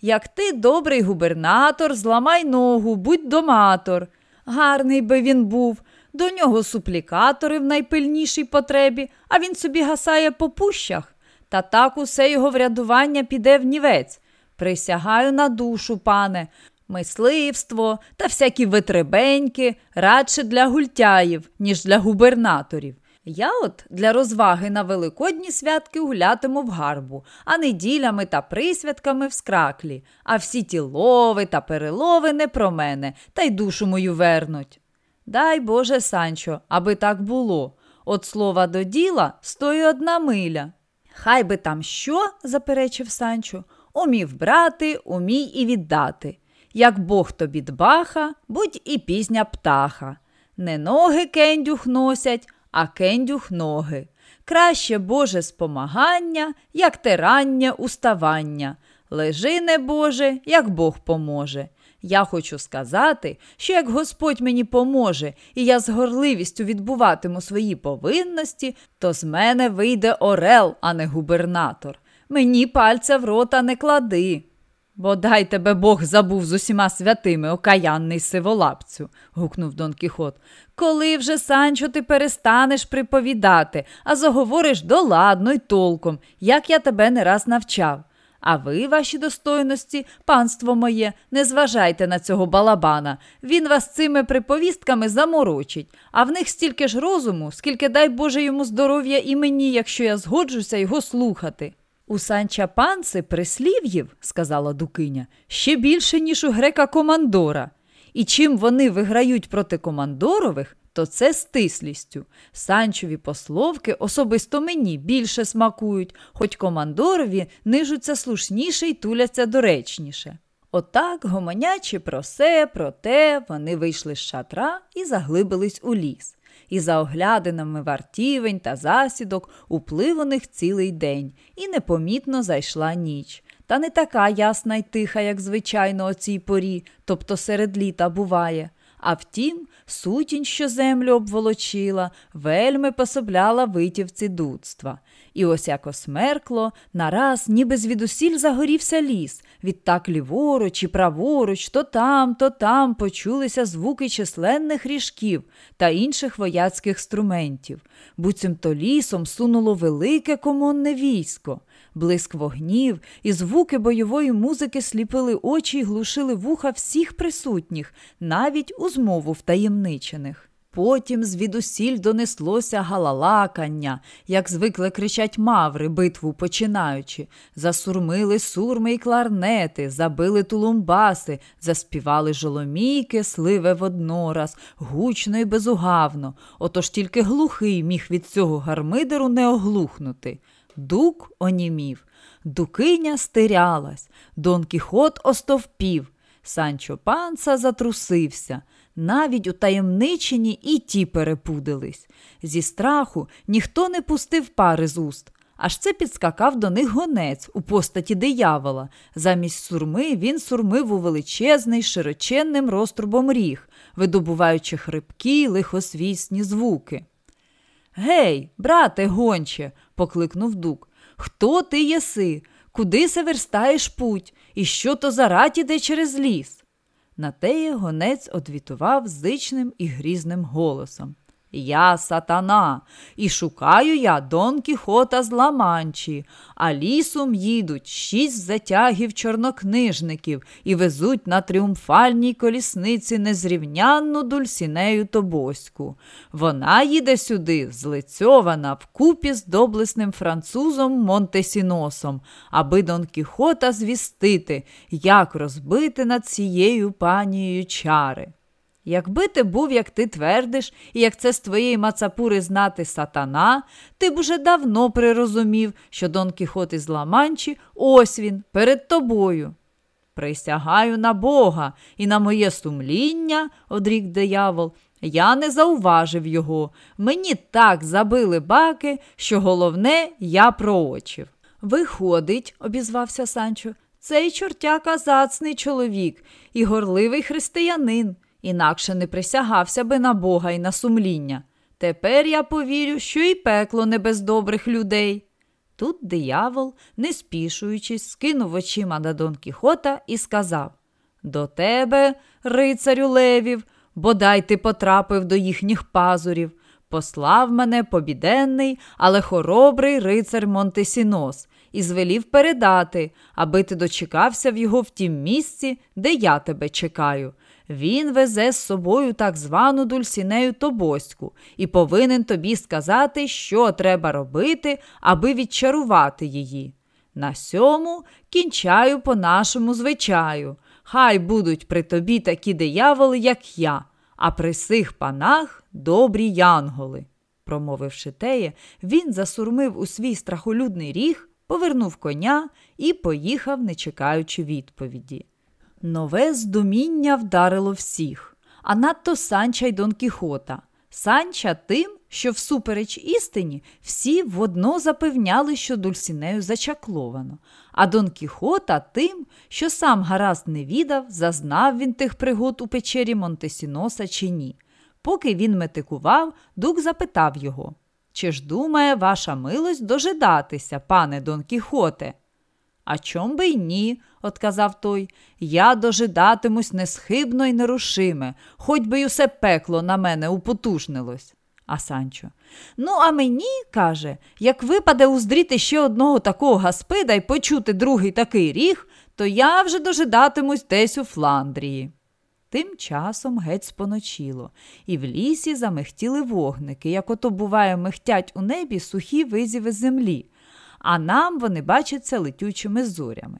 Як ти добрий губернатор, зламай ногу, будь доматор. Гарний би він був. До нього суплікатори в найпильнішій потребі, а він собі гасає по пущах. Та так усе його врядування піде в нівець. Присягаю на душу, пане, мисливство та всякі витребеньки радше для гультяїв, ніж для губернаторів. Я от для розваги на великодні святки гулятиму в гарбу, а неділями та присвятками в скраклі, а всі ті лови та перелови не про мене, та й душу мою вернуть. Дай Боже, Санчо, аби так було. От слова до діла стої одна миля. Хай би там що, заперечив Санчо, умів брати, умій і віддати. Як Бог тобі дбаха, будь і пізня птаха. Не ноги кендюх носять, а кендюх ноги. Краще Боже спомагання, як те уставання. Лежи, не Боже, як Бог поможе. Я хочу сказати, що як Господь мені поможе, і я з горливістю відбуватиму свої повинності, то з мене вийде орел, а не губернатор. Мені пальця в рота не клади. Бодай тебе Бог забув з усіма святими, окаянний сиволапцю, гукнув Дон Кіхот. Коли вже, Санчо, ти перестанеш приповідати, а заговориш доладно й толком, як я тебе не раз навчав. А ви, ваші достойності, панство моє, не зважайте на цього балабана. Він вас цими приповістками заморочить, а в них стільки ж розуму, скільки дай Боже йому здоров'я і мені, якщо я згоджуся його слухати. У Санча панци прислів'їв, сказала Дукиня, ще більше, ніж у грека командора. І чим вони виграють проти командорових, то це стислістю. Санчові пословки особисто мені більше смакують, хоч командорові нижуться слушніше й туляться доречніше. Отак, гомонячи про се, про те, вони вийшли з шатра і заглибились у ліс і за оглядинами вартівень та засідок уплив у них цілий день, і непомітно зайшла ніч. Та не така ясна й тиха, як звичайно, о цій порі, тобто серед літа буває. А втім, сутінь, що землю обволочила, вельми пособляла витівці дудства. І ось як осмеркло, нараз, ніби звідусіль загорівся ліс. Відтак ліворуч і праворуч, то там, то там почулися звуки численних ріжків та інших вояцьких струментів. Буцімто лісом сунуло велике комонне військо. Блиск вогнів і звуки бойової музики сліпили очі й глушили вуха всіх присутніх, навіть у змову втаємничених. Потім звідусіль донеслося галалакання, як звикли кричать маври, битву починаючи. Засурмили сурми й кларнети, забили тулумбаси, заспівали жоломійки, сливе воднораз, гучно й безугавно. Отож тільки глухий міг від цього гармидеру не оглухнути. Дук онімів, дукиня стирялась, Дон Кіхот остовпів. Санчо панца затрусився. Навіть у таємничині і ті перепудились. Зі страху ніхто не пустив пари з уст. Аж це підскакав до них гонець у постаті диявола. Замість сурми він сурмив у величезний широченним розтрубом ріг, видобуваючи хрипкі лихосвісні звуки. Гей, брате, гонче, покликнув дук. Хто ти єси? Куди се верстаєш путь? І що то за рать іде через ліс? На теє гонець одвітував зичним і грізним голосом. Я сатана, і шукаю я Дон Кіхота з Ламанчі, а лісом їдуть шість затягів чорнокнижників і везуть на тріумфальній колісниці незрівнянну дульсінею Тобоську. Вона їде сюди, злицьована, вкупі з доблесним французом Монтесіносом, аби Дон Кіхота звістити, як розбити над цією панією чари. Якби ти був, як ти твердиш, і як це з твоєї мацапури знати сатана, ти б уже давно прирозумів, що Дон Кіхот із Ламанчі ось він, перед тобою. Присягаю на Бога і на моє сумління, одрік диявол, я не зауважив його. Мені так забили баки, що головне я проочив. Виходить, обізвався Санчо, цей чортяка зацний чоловік і горливий християнин інакше не присягався би на Бога і на сумління. Тепер я повірю, що і пекло не без добрих людей. Тут диявол, не спішуючись, скинув очима на Дон Кіхота і сказав До тебе, рицарю левів, бодай ти потрапив до їхніх пазурів. Послав мене побіденний, але хоробрий рицар Монтесінос, і звелів передати, аби ти дочекався в його в тім місці, де я тебе чекаю. Він везе з собою так звану дульсінею Тобоську і повинен тобі сказати, що треба робити, аби відчарувати її. На сьому кінчаю по нашому звичаю. Хай будуть при тобі такі дияволи, як я, а при сих панах добрі янголи. Промовивши теє, він засурмив у свій страхолюдний ріг, повернув коня і поїхав, не чекаючи відповіді. Нове здуміння вдарило всіх, а надто Санча й Дон Кіхота. Санча тим, що всупереч істині всі водно запевняли, що Дульсінею зачакловано, а Дон Кіхота тим, що сам гаразд не відав, зазнав він тих пригод у печері Монтесіноса чи ні. Поки він метикував, дук запитав його Чи ж думає ваша милость дожидатися, пане Дон Кіхоте? А чом би й ні, отказав той. Я дожидатимусь несхибно й нерушиме, хоч би й усе пекло на мене употужнилось. А Санчо. Ну, а мені, каже, як випаде уздріти ще одного такого гаспида й почути другий такий ріг, то я вже дожидатимусь десь у Фландрії. Тим часом геть споночило, і в лісі замихтіли вогники, як ото буває, михтять у небі сухі визіви землі а нам вони бачаться летючими зорями.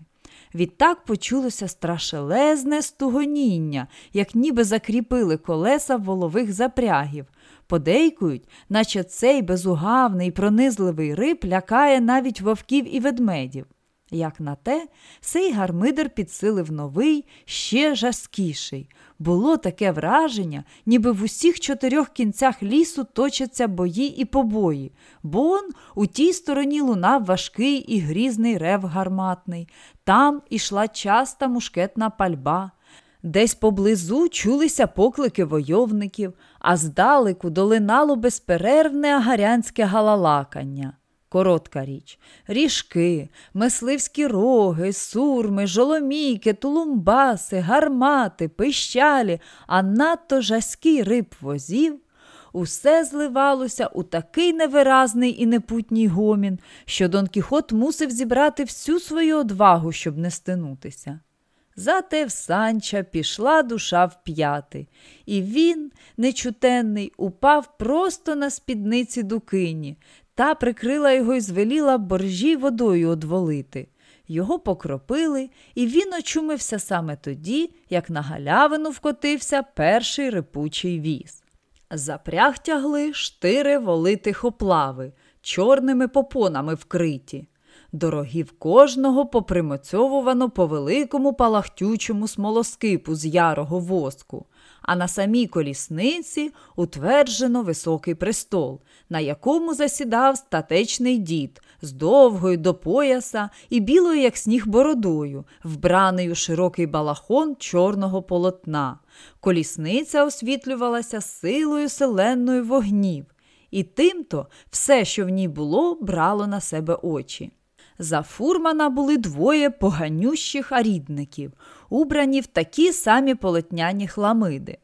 Відтак почулося страшелезне стугоніння, як ніби закріпили колеса волових запрягів. Подейкують, наче цей безугавний пронизливий риб лякає навіть вовків і ведмедів. Як на те, сей гармидер підсилив новий, ще жаскіший. Було таке враження, ніби в усіх чотирьох кінцях лісу точаться бої і побої, бо у тій стороні лунав важкий і грізний рев гарматний, там ішла часта мушкетна пальба. Десь поблизу чулися поклики войовників, а здалеку долинало безперервне агарянське галалакання. Коротка річ, ріжки, мисливські роги, сурми, жоломійки, тулумбаси, гармати, пищалі, а надто жаський риб возів. Усе зливалося у такий невиразний і непутній гомін, що Дон Кіхот мусив зібрати всю свою одвагу, щоб не стинутися. Зате в Санча пішла душа в п'яти, і він, нечутенний, упав просто на спідниці дукині, та прикрила його і звеліла боржі водою одволити. Його покропили, і він очумився саме тоді, як на галявину вкотився перший рипучий віз. Запряг тягли штири волитих оплави, чорними попонами вкриті. Дорогі в кожного попримоцьовувано по великому палахтючому смолоскипу з ярого воску а на самій колісниці утверджено високий престол, на якому засідав статечний дід з довгою до пояса і білою, як сніг, бородою, вбраний у широкий балахон чорного полотна. Колісниця освітлювалася силою селенної вогнів, і тимто все, що в ній було, брало на себе очі. За фурмана були двоє поганющих арідників, убрані в такі самі полотняні хламиди.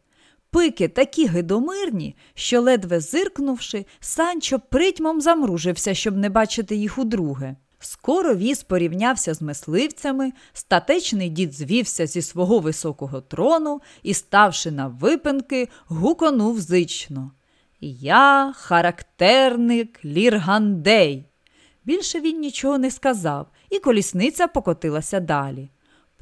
Пики такі гидомирні, що, ледве зиркнувши, Санчо притьмом замружився, щоб не бачити їх удруге. Скоро віз порівнявся з мисливцями, статечний дід звівся зі свого високого трону і, ставши на випинки, гуконув зично. Я характерник Ліргандей. Більше він нічого не сказав, і колісниця покотилася далі.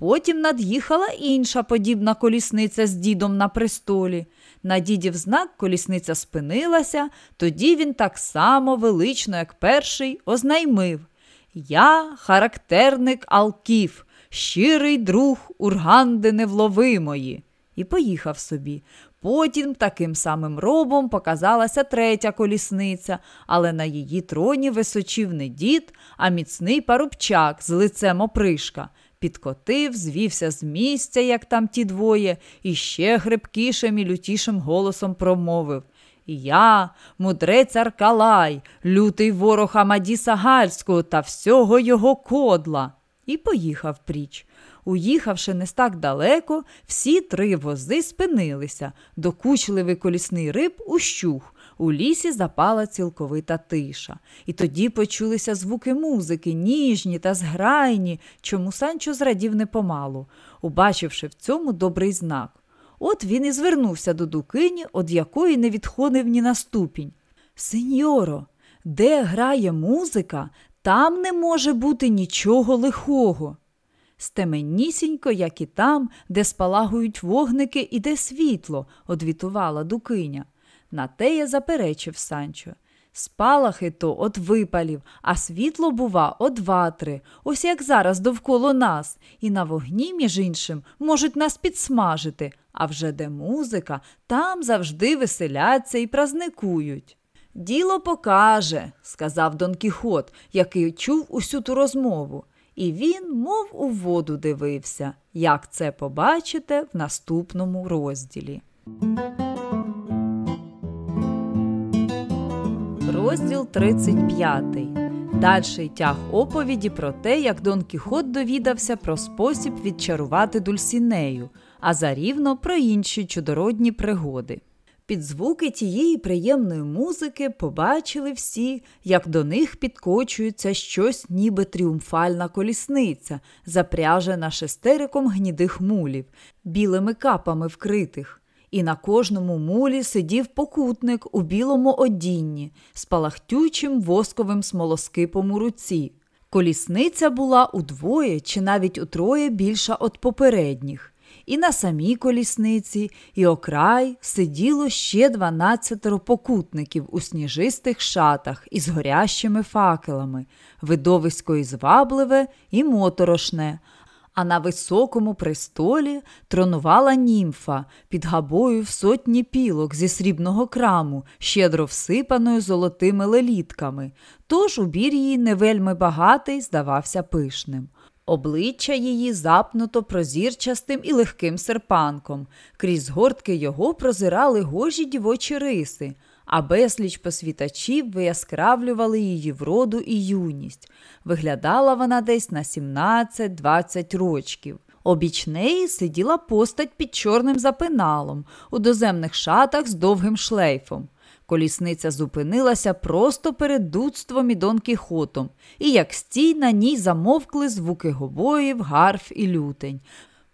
Потім над'їхала інша подібна колісниця з дідом на престолі. На дідів знак колісниця спинилася, тоді він так само велично, як перший, ознаймив Я характерник Алків, щирий друг Урганди невловимої. І поїхав собі. Потім таким самим робом показалася третя колісниця, але на її троні височив не дід, а міцний парубчак з лицем опришка. Підкотив, звівся з місця, як там ті двоє, і ще гребкішим і лютішим голосом промовив Я, мудрець Аркалай, лютий ворог Амадіса Гальського та всього його кодла. І поїхав пріч. Уїхавши не так далеко, всі три вози спинилися. Докучливий колісний риб ущух. У лісі запала цілковита тиша. І тоді почулися звуки музики, ніжні та зграйні, чому Санчо зрадів непомалу, убачивши в цьому добрий знак. От він і звернувся до Дукині, од якої не відходив ні на ступінь. Сеньоро, де грає музика, там не може бути нічого лихого стеменнісінько, як і там, де спалагують вогники і де світло, одвітувала Дукиня. На те я заперечив Санчо. Спалахи то от випалів, а світло, бува, от ватри, ось як зараз довкола нас, і на вогні, між іншим, можуть нас підсмажити, а вже де музика, там завжди веселяться і празникують. Діло покаже, сказав Дон Кіхот, який чув усю ту розмову. І він, мов у воду дивився, як це побачите в наступному розділі. Розділ 35. Дальший тяг оповіді про те, як Дон Кіхот довідався про спосіб відчарувати Дульсінею, а зарівно про інші чудородні пригоди. Під звуки тієї приємної музики побачили всі, як до них підкочується щось, ніби тріумфальна колісниця, запряжена шестериком гнідих мулів, білими капами вкритих. І на кожному мулі сидів покутник у білому одінні з палахтючим восковим смолоскипом у руці. Колісниця була удвоє чи навіть утроє більша від попередніх і на самій колісниці, і окрай сиділо ще дванадцятеро покутників у сніжистих шатах із горящими факелами, видовисько і звабливе і моторошне. А на високому престолі тронувала німфа під габою в сотні пілок зі срібного краму, щедро всипаною золотими лелітками, тож убір її не вельми багатий здавався пишним. Обличчя її запнуто прозірчастим і легким серпанком, крізь гортки його прозирали гожі дівочі риси, а безліч посвітачів вияскравлювали її вроду і юність. Виглядала вона десь на 17-20 рочків. Обіч неї сиділа постать під чорним запиналом у доземних шатах з довгим шлейфом. Колісниця зупинилася просто перед дудством і Дон Кіхотом, і як стій на ній замовкли звуки гобоїв, гарф і лютень.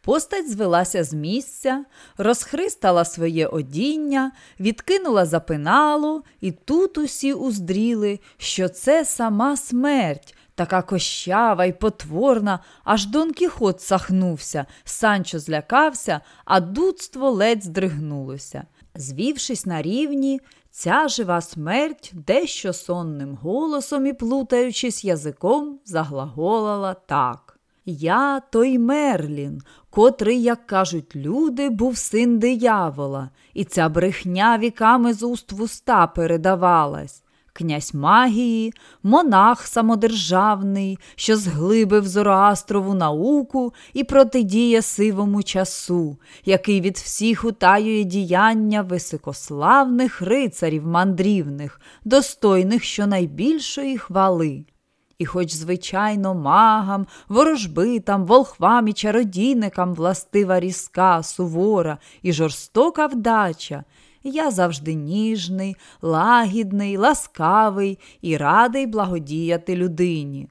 Постать звелася з місця, розхристала своє одіння, відкинула запиналу, і тут усі уздріли, що це сама смерть, така кощава й потворна, аж Дон Кіхот сахнувся, Санчо злякався, а дудство ледь здригнулося. Звівшись на рівні, Ця жива смерть дещо сонним голосом і плутаючись язиком, заглаголала так. Я той Мерлін, котрий, як кажуть люди, був син диявола, і ця брехня віками з уст в уста передавалась князь магії, монах самодержавний, що зглибив Зороастрову науку і протидіє сивому часу, який від всіх утаює діяння високославних рицарів мандрівних, достойних щонайбільшої хвали. І хоч, звичайно, магам, ворожбитам, волхвам і чародійникам властива різка, сувора і жорстока вдача, я завжди ніжний, лагідний, ласкавий і радий благодіяти людині.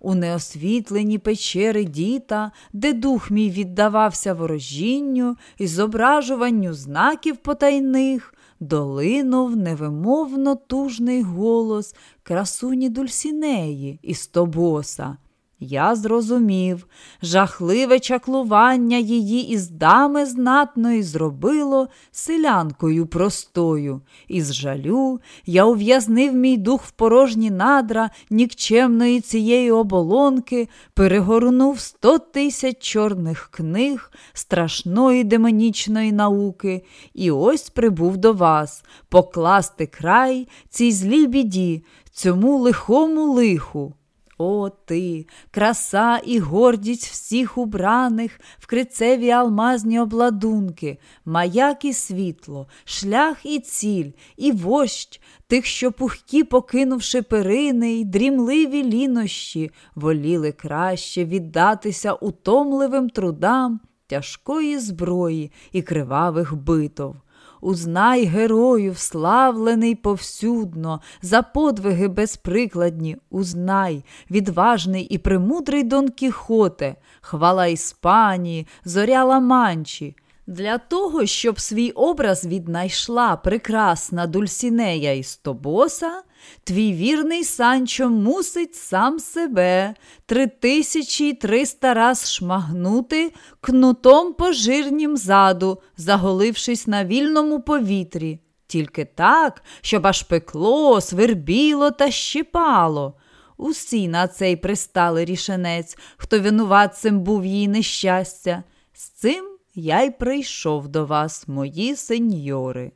У неосвітлені печери діта, де дух мій віддавався ворожінню і зображуванню знаків потайних, долинув невимовно тужний голос красуні Дульсінеї із Тобоса. Я зрозумів, жахливе чаклування її із дами знатної зробило селянкою простою. Із жалю я ув'язнив мій дух в порожні надра нікчемної цієї оболонки, перегорнув сто тисяч чорних книг, страшної демонічної науки, і ось прибув до вас покласти край цій злій біді, цьому лихому лиху. О, ти, краса і гордість всіх убраних, в крицеві алмазні обладунки, маяк і світло, шлях і ціль, і вощ тих, що пухкі, покинувши перини й дрімливі лінощі, воліли краще віддатися утомливим трудам тяжкої зброї і кривавих битов. Узнай герою, вславлений повсюдно, за подвиги безприкладні, узнай, відважний і премудрий Дон Кіхоте, хвала Іспанії, зоря Ламанчі. Для того, щоб свій образ віднайшла прекрасна Дульсінея із Тобоса, твій вірний Санчо мусить сам себе три тисячі триста раз шмагнути кнутом по жирнім заду, заголившись на вільному повітрі. Тільки так, щоб аж пекло, свербіло та щипало. Усі на цей пристали рішенець, хто винуватцем був її нещастя. З цим я й прийшов до вас, мої сеньори.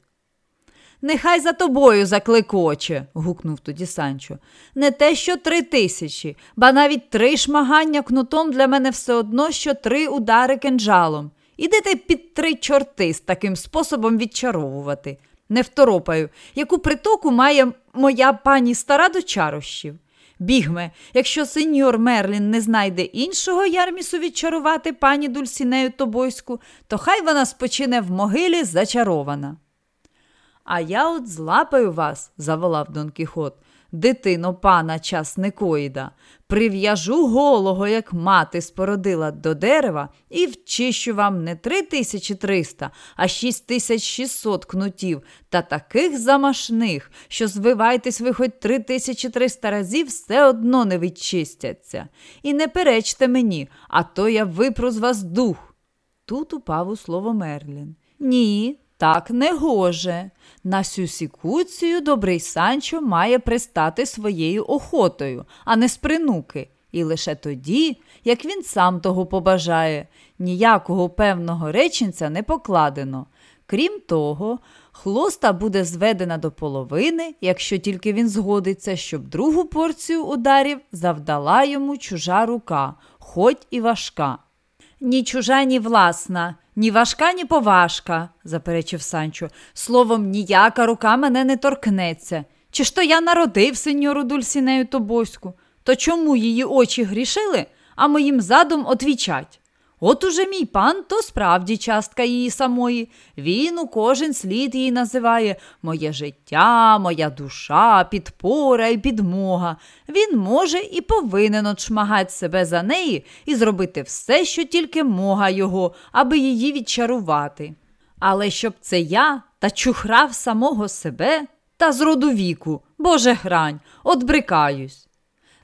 Нехай за тобою закликоче, гукнув тоді Санчо. Не те, що три тисячі, ба навіть три шмагання кнутом для мене все одно, що три удари кинджалом. Ідите під три чорти з таким способом відчаровувати. Не второпаю, яку притоку має моя пані стара до чарощів. Бігме, якщо сеньор Мерлін не знайде іншого ярмісу відчарувати пані Дульсінею Тобойську, то хай вона спочине в могилі зачарована. А я от злапаю вас, заволав Дон Кіхот, дитино пана часникоїда, прив'яжу голого, як мати спородила до дерева, і вчищу вам не 3300, а 6600 кнутів та таких замашних, що звивайтесь ви хоч 3300 разів, все одно не відчистяться. І не перечте мені, а то я випру з вас дух. Тут упав у слово Мерлін. Ні, так не гоже. На сю сікуцію добрий Санчо має пристати своєю охотою, а не з принуки. І лише тоді, як він сам того побажає, ніякого певного реченця не покладено. Крім того, хлоста буде зведена до половини, якщо тільки він згодиться, щоб другу порцію ударів завдала йому чужа рука, хоч і важка. Ні чужа, ні власна, ні важка, ні поважка, заперечив Санчо. Словом, ніяка рука мене не торкнеться. Чи ж то я народив сеньору Дульсінею Тобоську? То чому її очі грішили, а моїм задом отвічать? От уже мій пан то справді частка її самої. Він у кожен слід її називає моє життя, моя душа, підпора і підмога. Він може і повинен отшмагати себе за неї і зробити все, що тільки мога його, аби її відчарувати. Але щоб це я та чухрав самого себе та з роду віку, Боже грань, отбрикаюсь.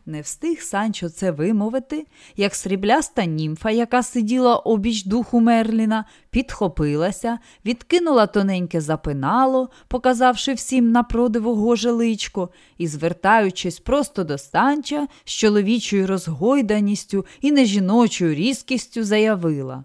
Не встиг Санчо це вимовити, як срібляста німфа, яка сиділа обіч духу Мерліна, підхопилася, відкинула тоненьке запинало, показавши всім на продиву гоже личко, і, звертаючись просто до Санча, з чоловічою розгойданістю і нежіночою різкістю заявила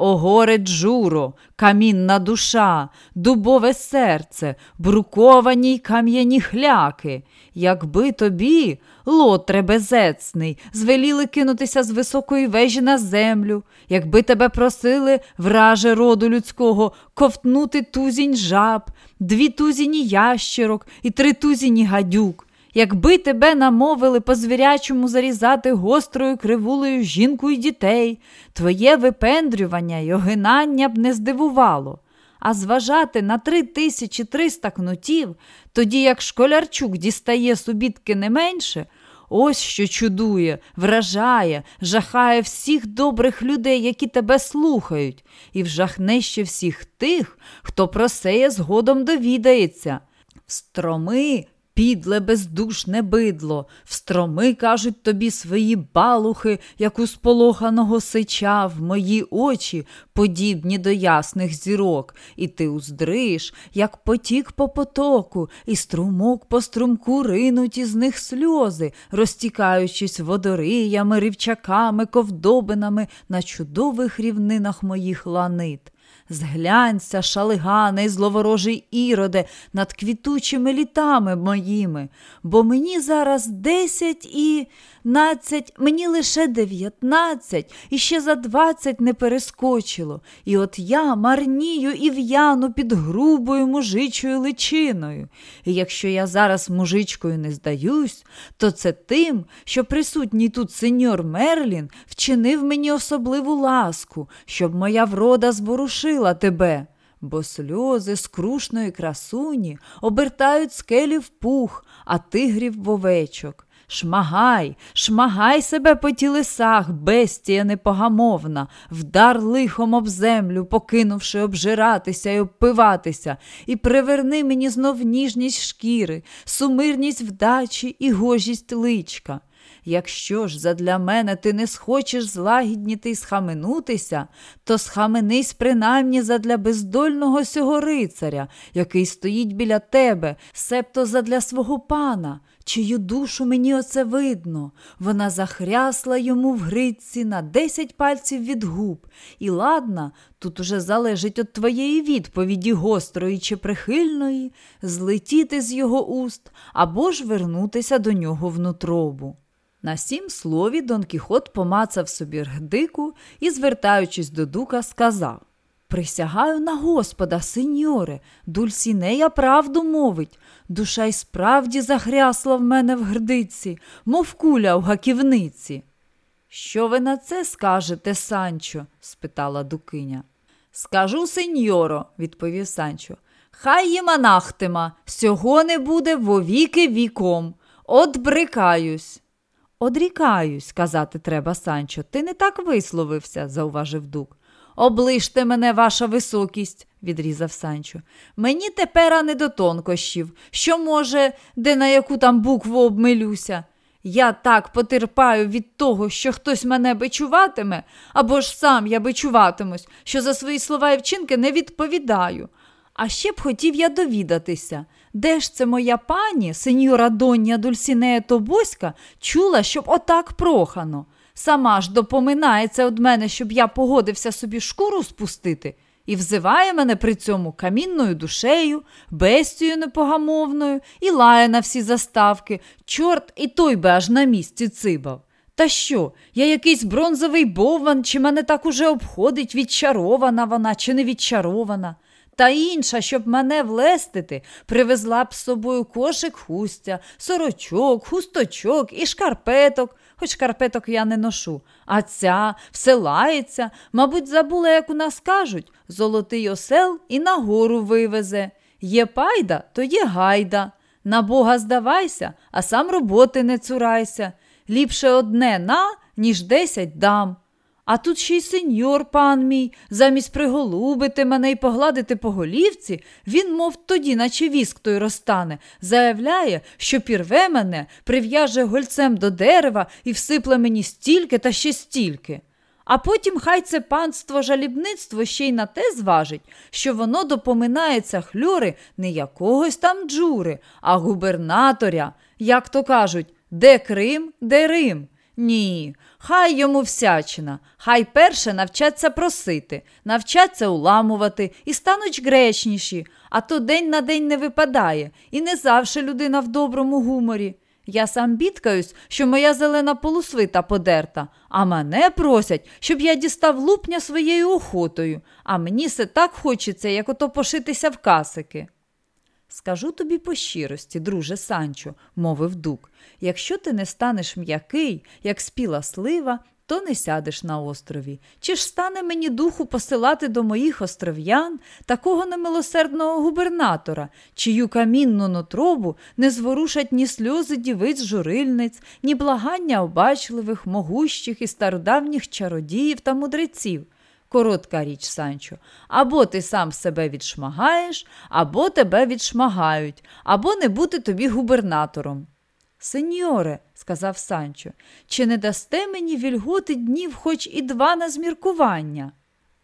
о, горе джуро, камінна душа, дубове серце, бруковані й кам'яні хляки. Якби тобі, лотре безецний, звеліли кинутися з високої вежі на землю, якби тебе просили, враже роду людського, ковтнути тузінь жаб, дві тузіні ящерок і три тузіні гадюк. Якби тебе намовили по звірячому зарізати гострою кривулею жінку і дітей, твоє випендрювання й огинання б не здивувало. А зважати на 3300 кнутів, тоді як школярчук дістає субітки не менше, ось що чудує, вражає, жахає всіх добрих людей, які тебе слухають, і вжахне ще всіх тих, хто про сеє згодом довідається. Строми Підле, бездушне бидло, встроми, кажуть тобі свої балухи, як у сполоханого сича в мої очі, подібні до ясних зірок, і ти уздриш, як потік по потоку, і струмок по струмку ринуть із них сльози, розтікаючись водориями, рівчаками, ковдобинами на чудових рівнинах моїх ланит. Зглянься, шалигане, зловорожий іроде, над квітучими літами моїми, бо мені зараз десять і надцять, мені лише дев'ятнадцять, і ще за двадцять не перескочило. І от я марнію і в'яну під грубою мужичою личиною. І якщо я зараз мужичкою не здаюсь, то це тим, що присутній тут сеньор Мерлін вчинив мені особливу ласку, щоб моя врода зворушила тебе. Бо сльози скрушної красуні обертають скелі в пух, а тигрів в овечок. Шмагай, шмагай себе по тілесах, бестія непогамовна, вдар лихом об землю, покинувши обжиратися і обпиватися, і приверни мені знов ніжність шкіри, сумирність вдачі і гожість личка. Якщо ж задля мене ти не схочеш злагідніти й схаменутися, то схаменись принаймні задля бездольного сього рицаря, який стоїть біля тебе, себто задля свого пана, чию душу мені оце видно. Вона захрясла йому в гридці на десять пальців від губ, і ладна, тут уже залежить від твоєї відповіді гострої чи прихильної, злетіти з його уст або ж вернутися до нього внутробу. На сім слові Дон Кіхот помацав собі ргдику і, звертаючись до дука, сказав Присягаю на Господа, сеньоре, Дульсінея правду мовить. Душа й справді загрясла в мене в грдиці, мов куля в гаківниці. Що ви на це скажете, Санчо? спитала дукиня. Скажу, сеньоро, відповів Санчо. Хай їм анахтема, сього не буде вовіки віком. От брикаюсь. Одрікаюсь, сказати треба, Санчо. Ти не так висловився, зауважив дук. Оближте мене, ваша високість, відрізав Санчо. Мені тепер не до тонкощів. Що, може, де на яку там букву обмилюся? Я так потерпаю від того, що хтось мене бичуватиме, або ж сам я бичуватимусь, що за свої слова і вчинки не відповідаю. А ще б хотів я довідатися, де ж це моя пані, сеньора Доння Дульсінея Тобоська, чула, щоб отак прохано. Сама ж допоминається од мене, щоб я погодився собі шкуру спустити, і взиває мене при цьому камінною душею, бестію непогамовною і лає на всі заставки. Чорт і той би аж на місці цибав. Та що, я якийсь бронзовий бовван, чи мене так уже обходить, відчарована вона, чи не відчарована? Та інша, щоб мене влестити, привезла б з собою кошик хустя, сорочок, хусточок і шкарпеток, хоч шкарпеток я не ношу. А ця все лається, мабуть, забула, як у нас кажуть, золотий осел і нагору вивезе. Є пайда, то є гайда. На Бога здавайся, а сам роботи не цурайся. Ліпше одне на, ніж десять дам. А тут ще й сеньор, пан мій, замість приголубити мене і погладити по голівці, він, мов тоді, наче віск той розтане, заявляє, що пірве мене, прив'яже гольцем до дерева і всипле мені стільки та ще стільки. А потім хай це панство жалібництво ще й на те зважить, що воно допоминається хльори не якогось там джури, а губернаторя, як то кажуть, де Крим, де Рим. Ні, хай йому всячина, хай перше навчаться просити, навчаться уламувати і стануть гречніші, а то день на день не випадає, і не завше людина в доброму гуморі. Я сам бідкаюсь, що моя зелена полусвита подерта, а мене просять, щоб я дістав лупня своєю охотою, а мені все так хочеться, як ото пошитися в касики. Скажу тобі по щирості, друже Санчо, мовив дук, якщо ти не станеш м'який, як спіла слива, то не сядеш на острові. Чи ж стане мені духу посилати до моїх остров'ян такого немилосердного губернатора, чию камінну нотробу не зворушать ні сльози дівиць журильниць, ні благання обачливих, могущих і стародавніх чародіїв та мудреців? Коротка річ, Санчо, або ти сам себе відшмагаєш, або тебе відшмагають, або не бути тобі губернатором. Сеньоре, сказав Санчо, чи не дасте мені вільготи днів хоч і два на зміркування?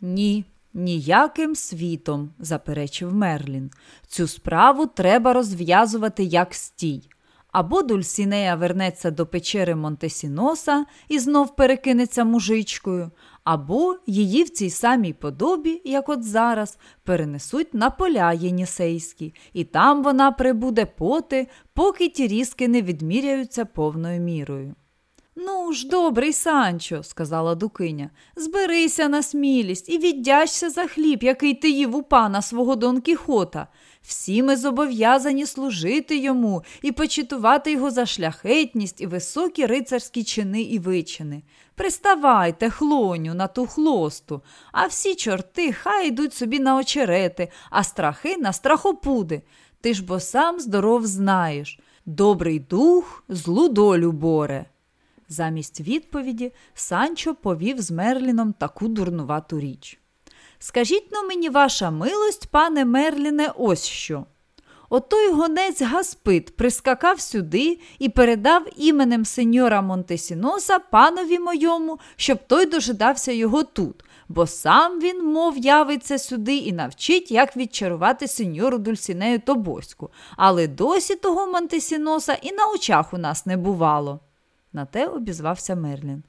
Ні, ніяким світом, заперечив Мерлін. Цю справу треба розв'язувати як стій. Або Дульсінея вернеться до печери Монтесіноса і знов перекинеться мужичкою, або її в цій самій подобі, як от зараз, перенесуть на поля Єнісейські, і там вона прибуде поти, поки ті різки не відміряються повною мірою. Ну ж, добрий Санчо, сказала Дукиня, зберися на смілість і віддячся за хліб, який ти їв у пана свого Дон Кіхота. Всі ми зобов'язані служити йому і почитувати його за шляхетність і високі рицарські чини і вичини. Приставайте, хлоню, на ту хлосту, а всі чорти хай йдуть собі на очерети, а страхи на страхопуди. Ти ж бо сам здоров знаєш. Добрий дух злу долю боре. Замість відповіді Санчо повів з Мерліном таку дурнувату річ. Скажіть но мені, ваша милость, пане Мерліне, ось що. Отой гонець Гаспит прискакав сюди і передав іменем сеньора Монтесіноса панові моєму, щоб той дожидався його тут, бо сам він, мов, явиться сюди і навчить, як відчарувати сеньору Дульсінею Тобоську. Але досі того Монтесіноса і на очах у нас не бувало. На те обізвався Мерлін.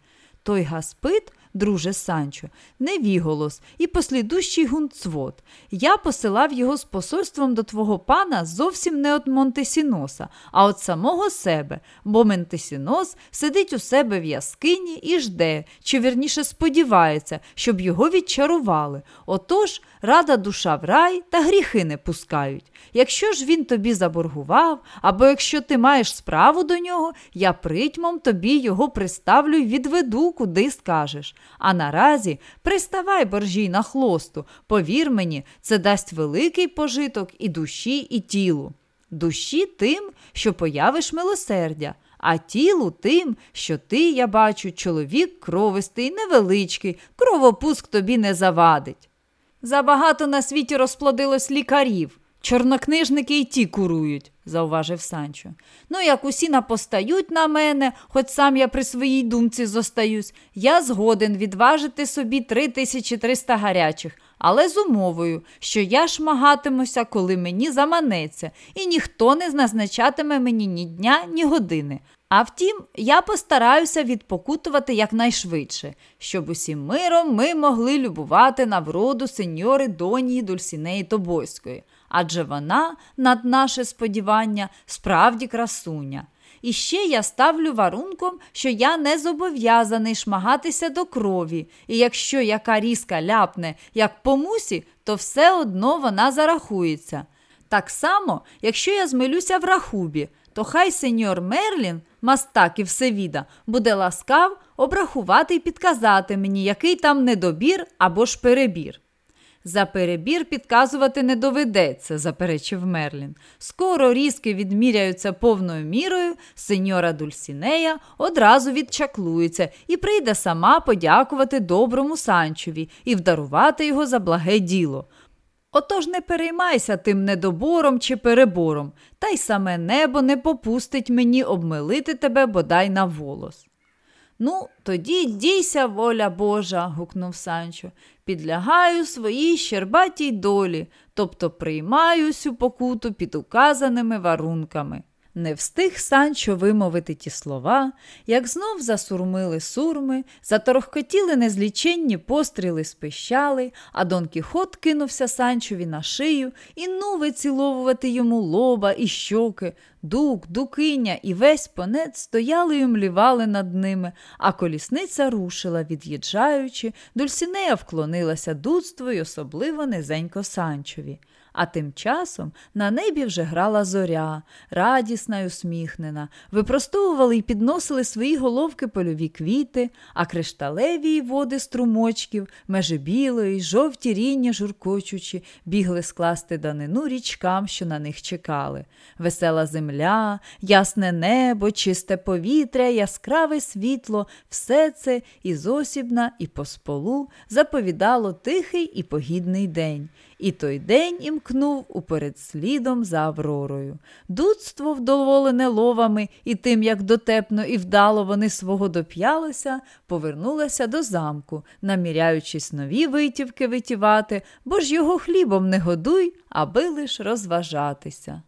Той Гаспит друже Санчо, невіголос і послідущий гунцвод. Я посилав його з посольством до твого пана зовсім не от Монтесіноса, а от самого себе, бо Монтесінос сидить у себе в яскині і жде, чи вірніше сподівається, щоб його відчарували. Отож, рада душа в рай та гріхи не пускають. Якщо ж він тобі заборгував, або якщо ти маєш справу до нього, я притьмом тобі його приставлю й відведу, куди скажеш. А наразі приставай боржій на хлосту, повір мені, це дасть великий пожиток і душі, і тілу. Душі тим, що появиш милосердя, а тілу тим, що ти, я бачу, чоловік кровистий, невеличкий, кровопуск тобі не завадить. Забагато на світі розплодилось лікарів. Чорнокнижники й ті курують, зауважив Санчо. Ну, як усі напостають на мене, хоч сам я при своїй думці зостаюсь, я згоден відважити собі 3300 гарячих, але з умовою, що я шмагатимуся, коли мені заманеться, і ніхто не назначатиме мені ні дня, ні години. А втім, я постараюся відпокутувати якнайшвидше, щоб усім миром ми могли любувати на вроду сеньори Донії Дульсінеї Тобойської адже вона, над наше сподівання, справді красуня. І ще я ставлю варунком, що я не зобов'язаний шмагатися до крові, і якщо яка різка ляпне, як по мусі, то все одно вона зарахується. Так само, якщо я змилюся в рахубі, то хай сеньор Мерлін, мастак і всевіда, буде ласкав обрахувати і підказати мені, який там недобір або ж перебір. За перебір підказувати не доведеться, заперечив Мерлін. Скоро різки відміряються повною мірою, сеньора Дульсінея одразу відчаклується і прийде сама подякувати доброму Санчові і вдарувати його за благе діло. Отож не переймайся тим недобором чи перебором, та й саме небо не попустить мені обмилити тебе бодай на волос. Ну, тоді дійся, воля Божа, гукнув Санчо, підлягаю своїй щербатій долі, тобто приймаю цю покуту під указаними варунками. Не встиг Санчо вимовити ті слова, як знов засурмили сурми, заторохкотіли незліченні постріли спищали, а Дон Кіхот кинувся Санчові на шию і ну виціловувати йому лоба і щоки. Дук, дукиня і весь понет стояли й умлівали над ними, а колісниця рушила, від'їжджаючи, Дульсінея вклонилася дудству й особливо низенько Санчові. А тим часом на небі вже грала зоря, радісна й усміхнена, випростовували й підносили свої головки польові квіти, а кришталеві води струмочків, межи білої, жовті ріння журкочучі, бігли скласти данину річкам, що на них чекали. Весела земля, ясне небо, чисте повітря, яскраве світло, все це і зосібна, і по сполу заповідало тихий і погідний день. І той день імкнув уперед слідом за Авророю. Дудство, вдоволене ловами і тим, як дотепно і вдало вони свого доп'ялися, повернулося до замку, наміряючись нові витівки витівати, бо ж його хлібом не годуй, аби лиш розважатися.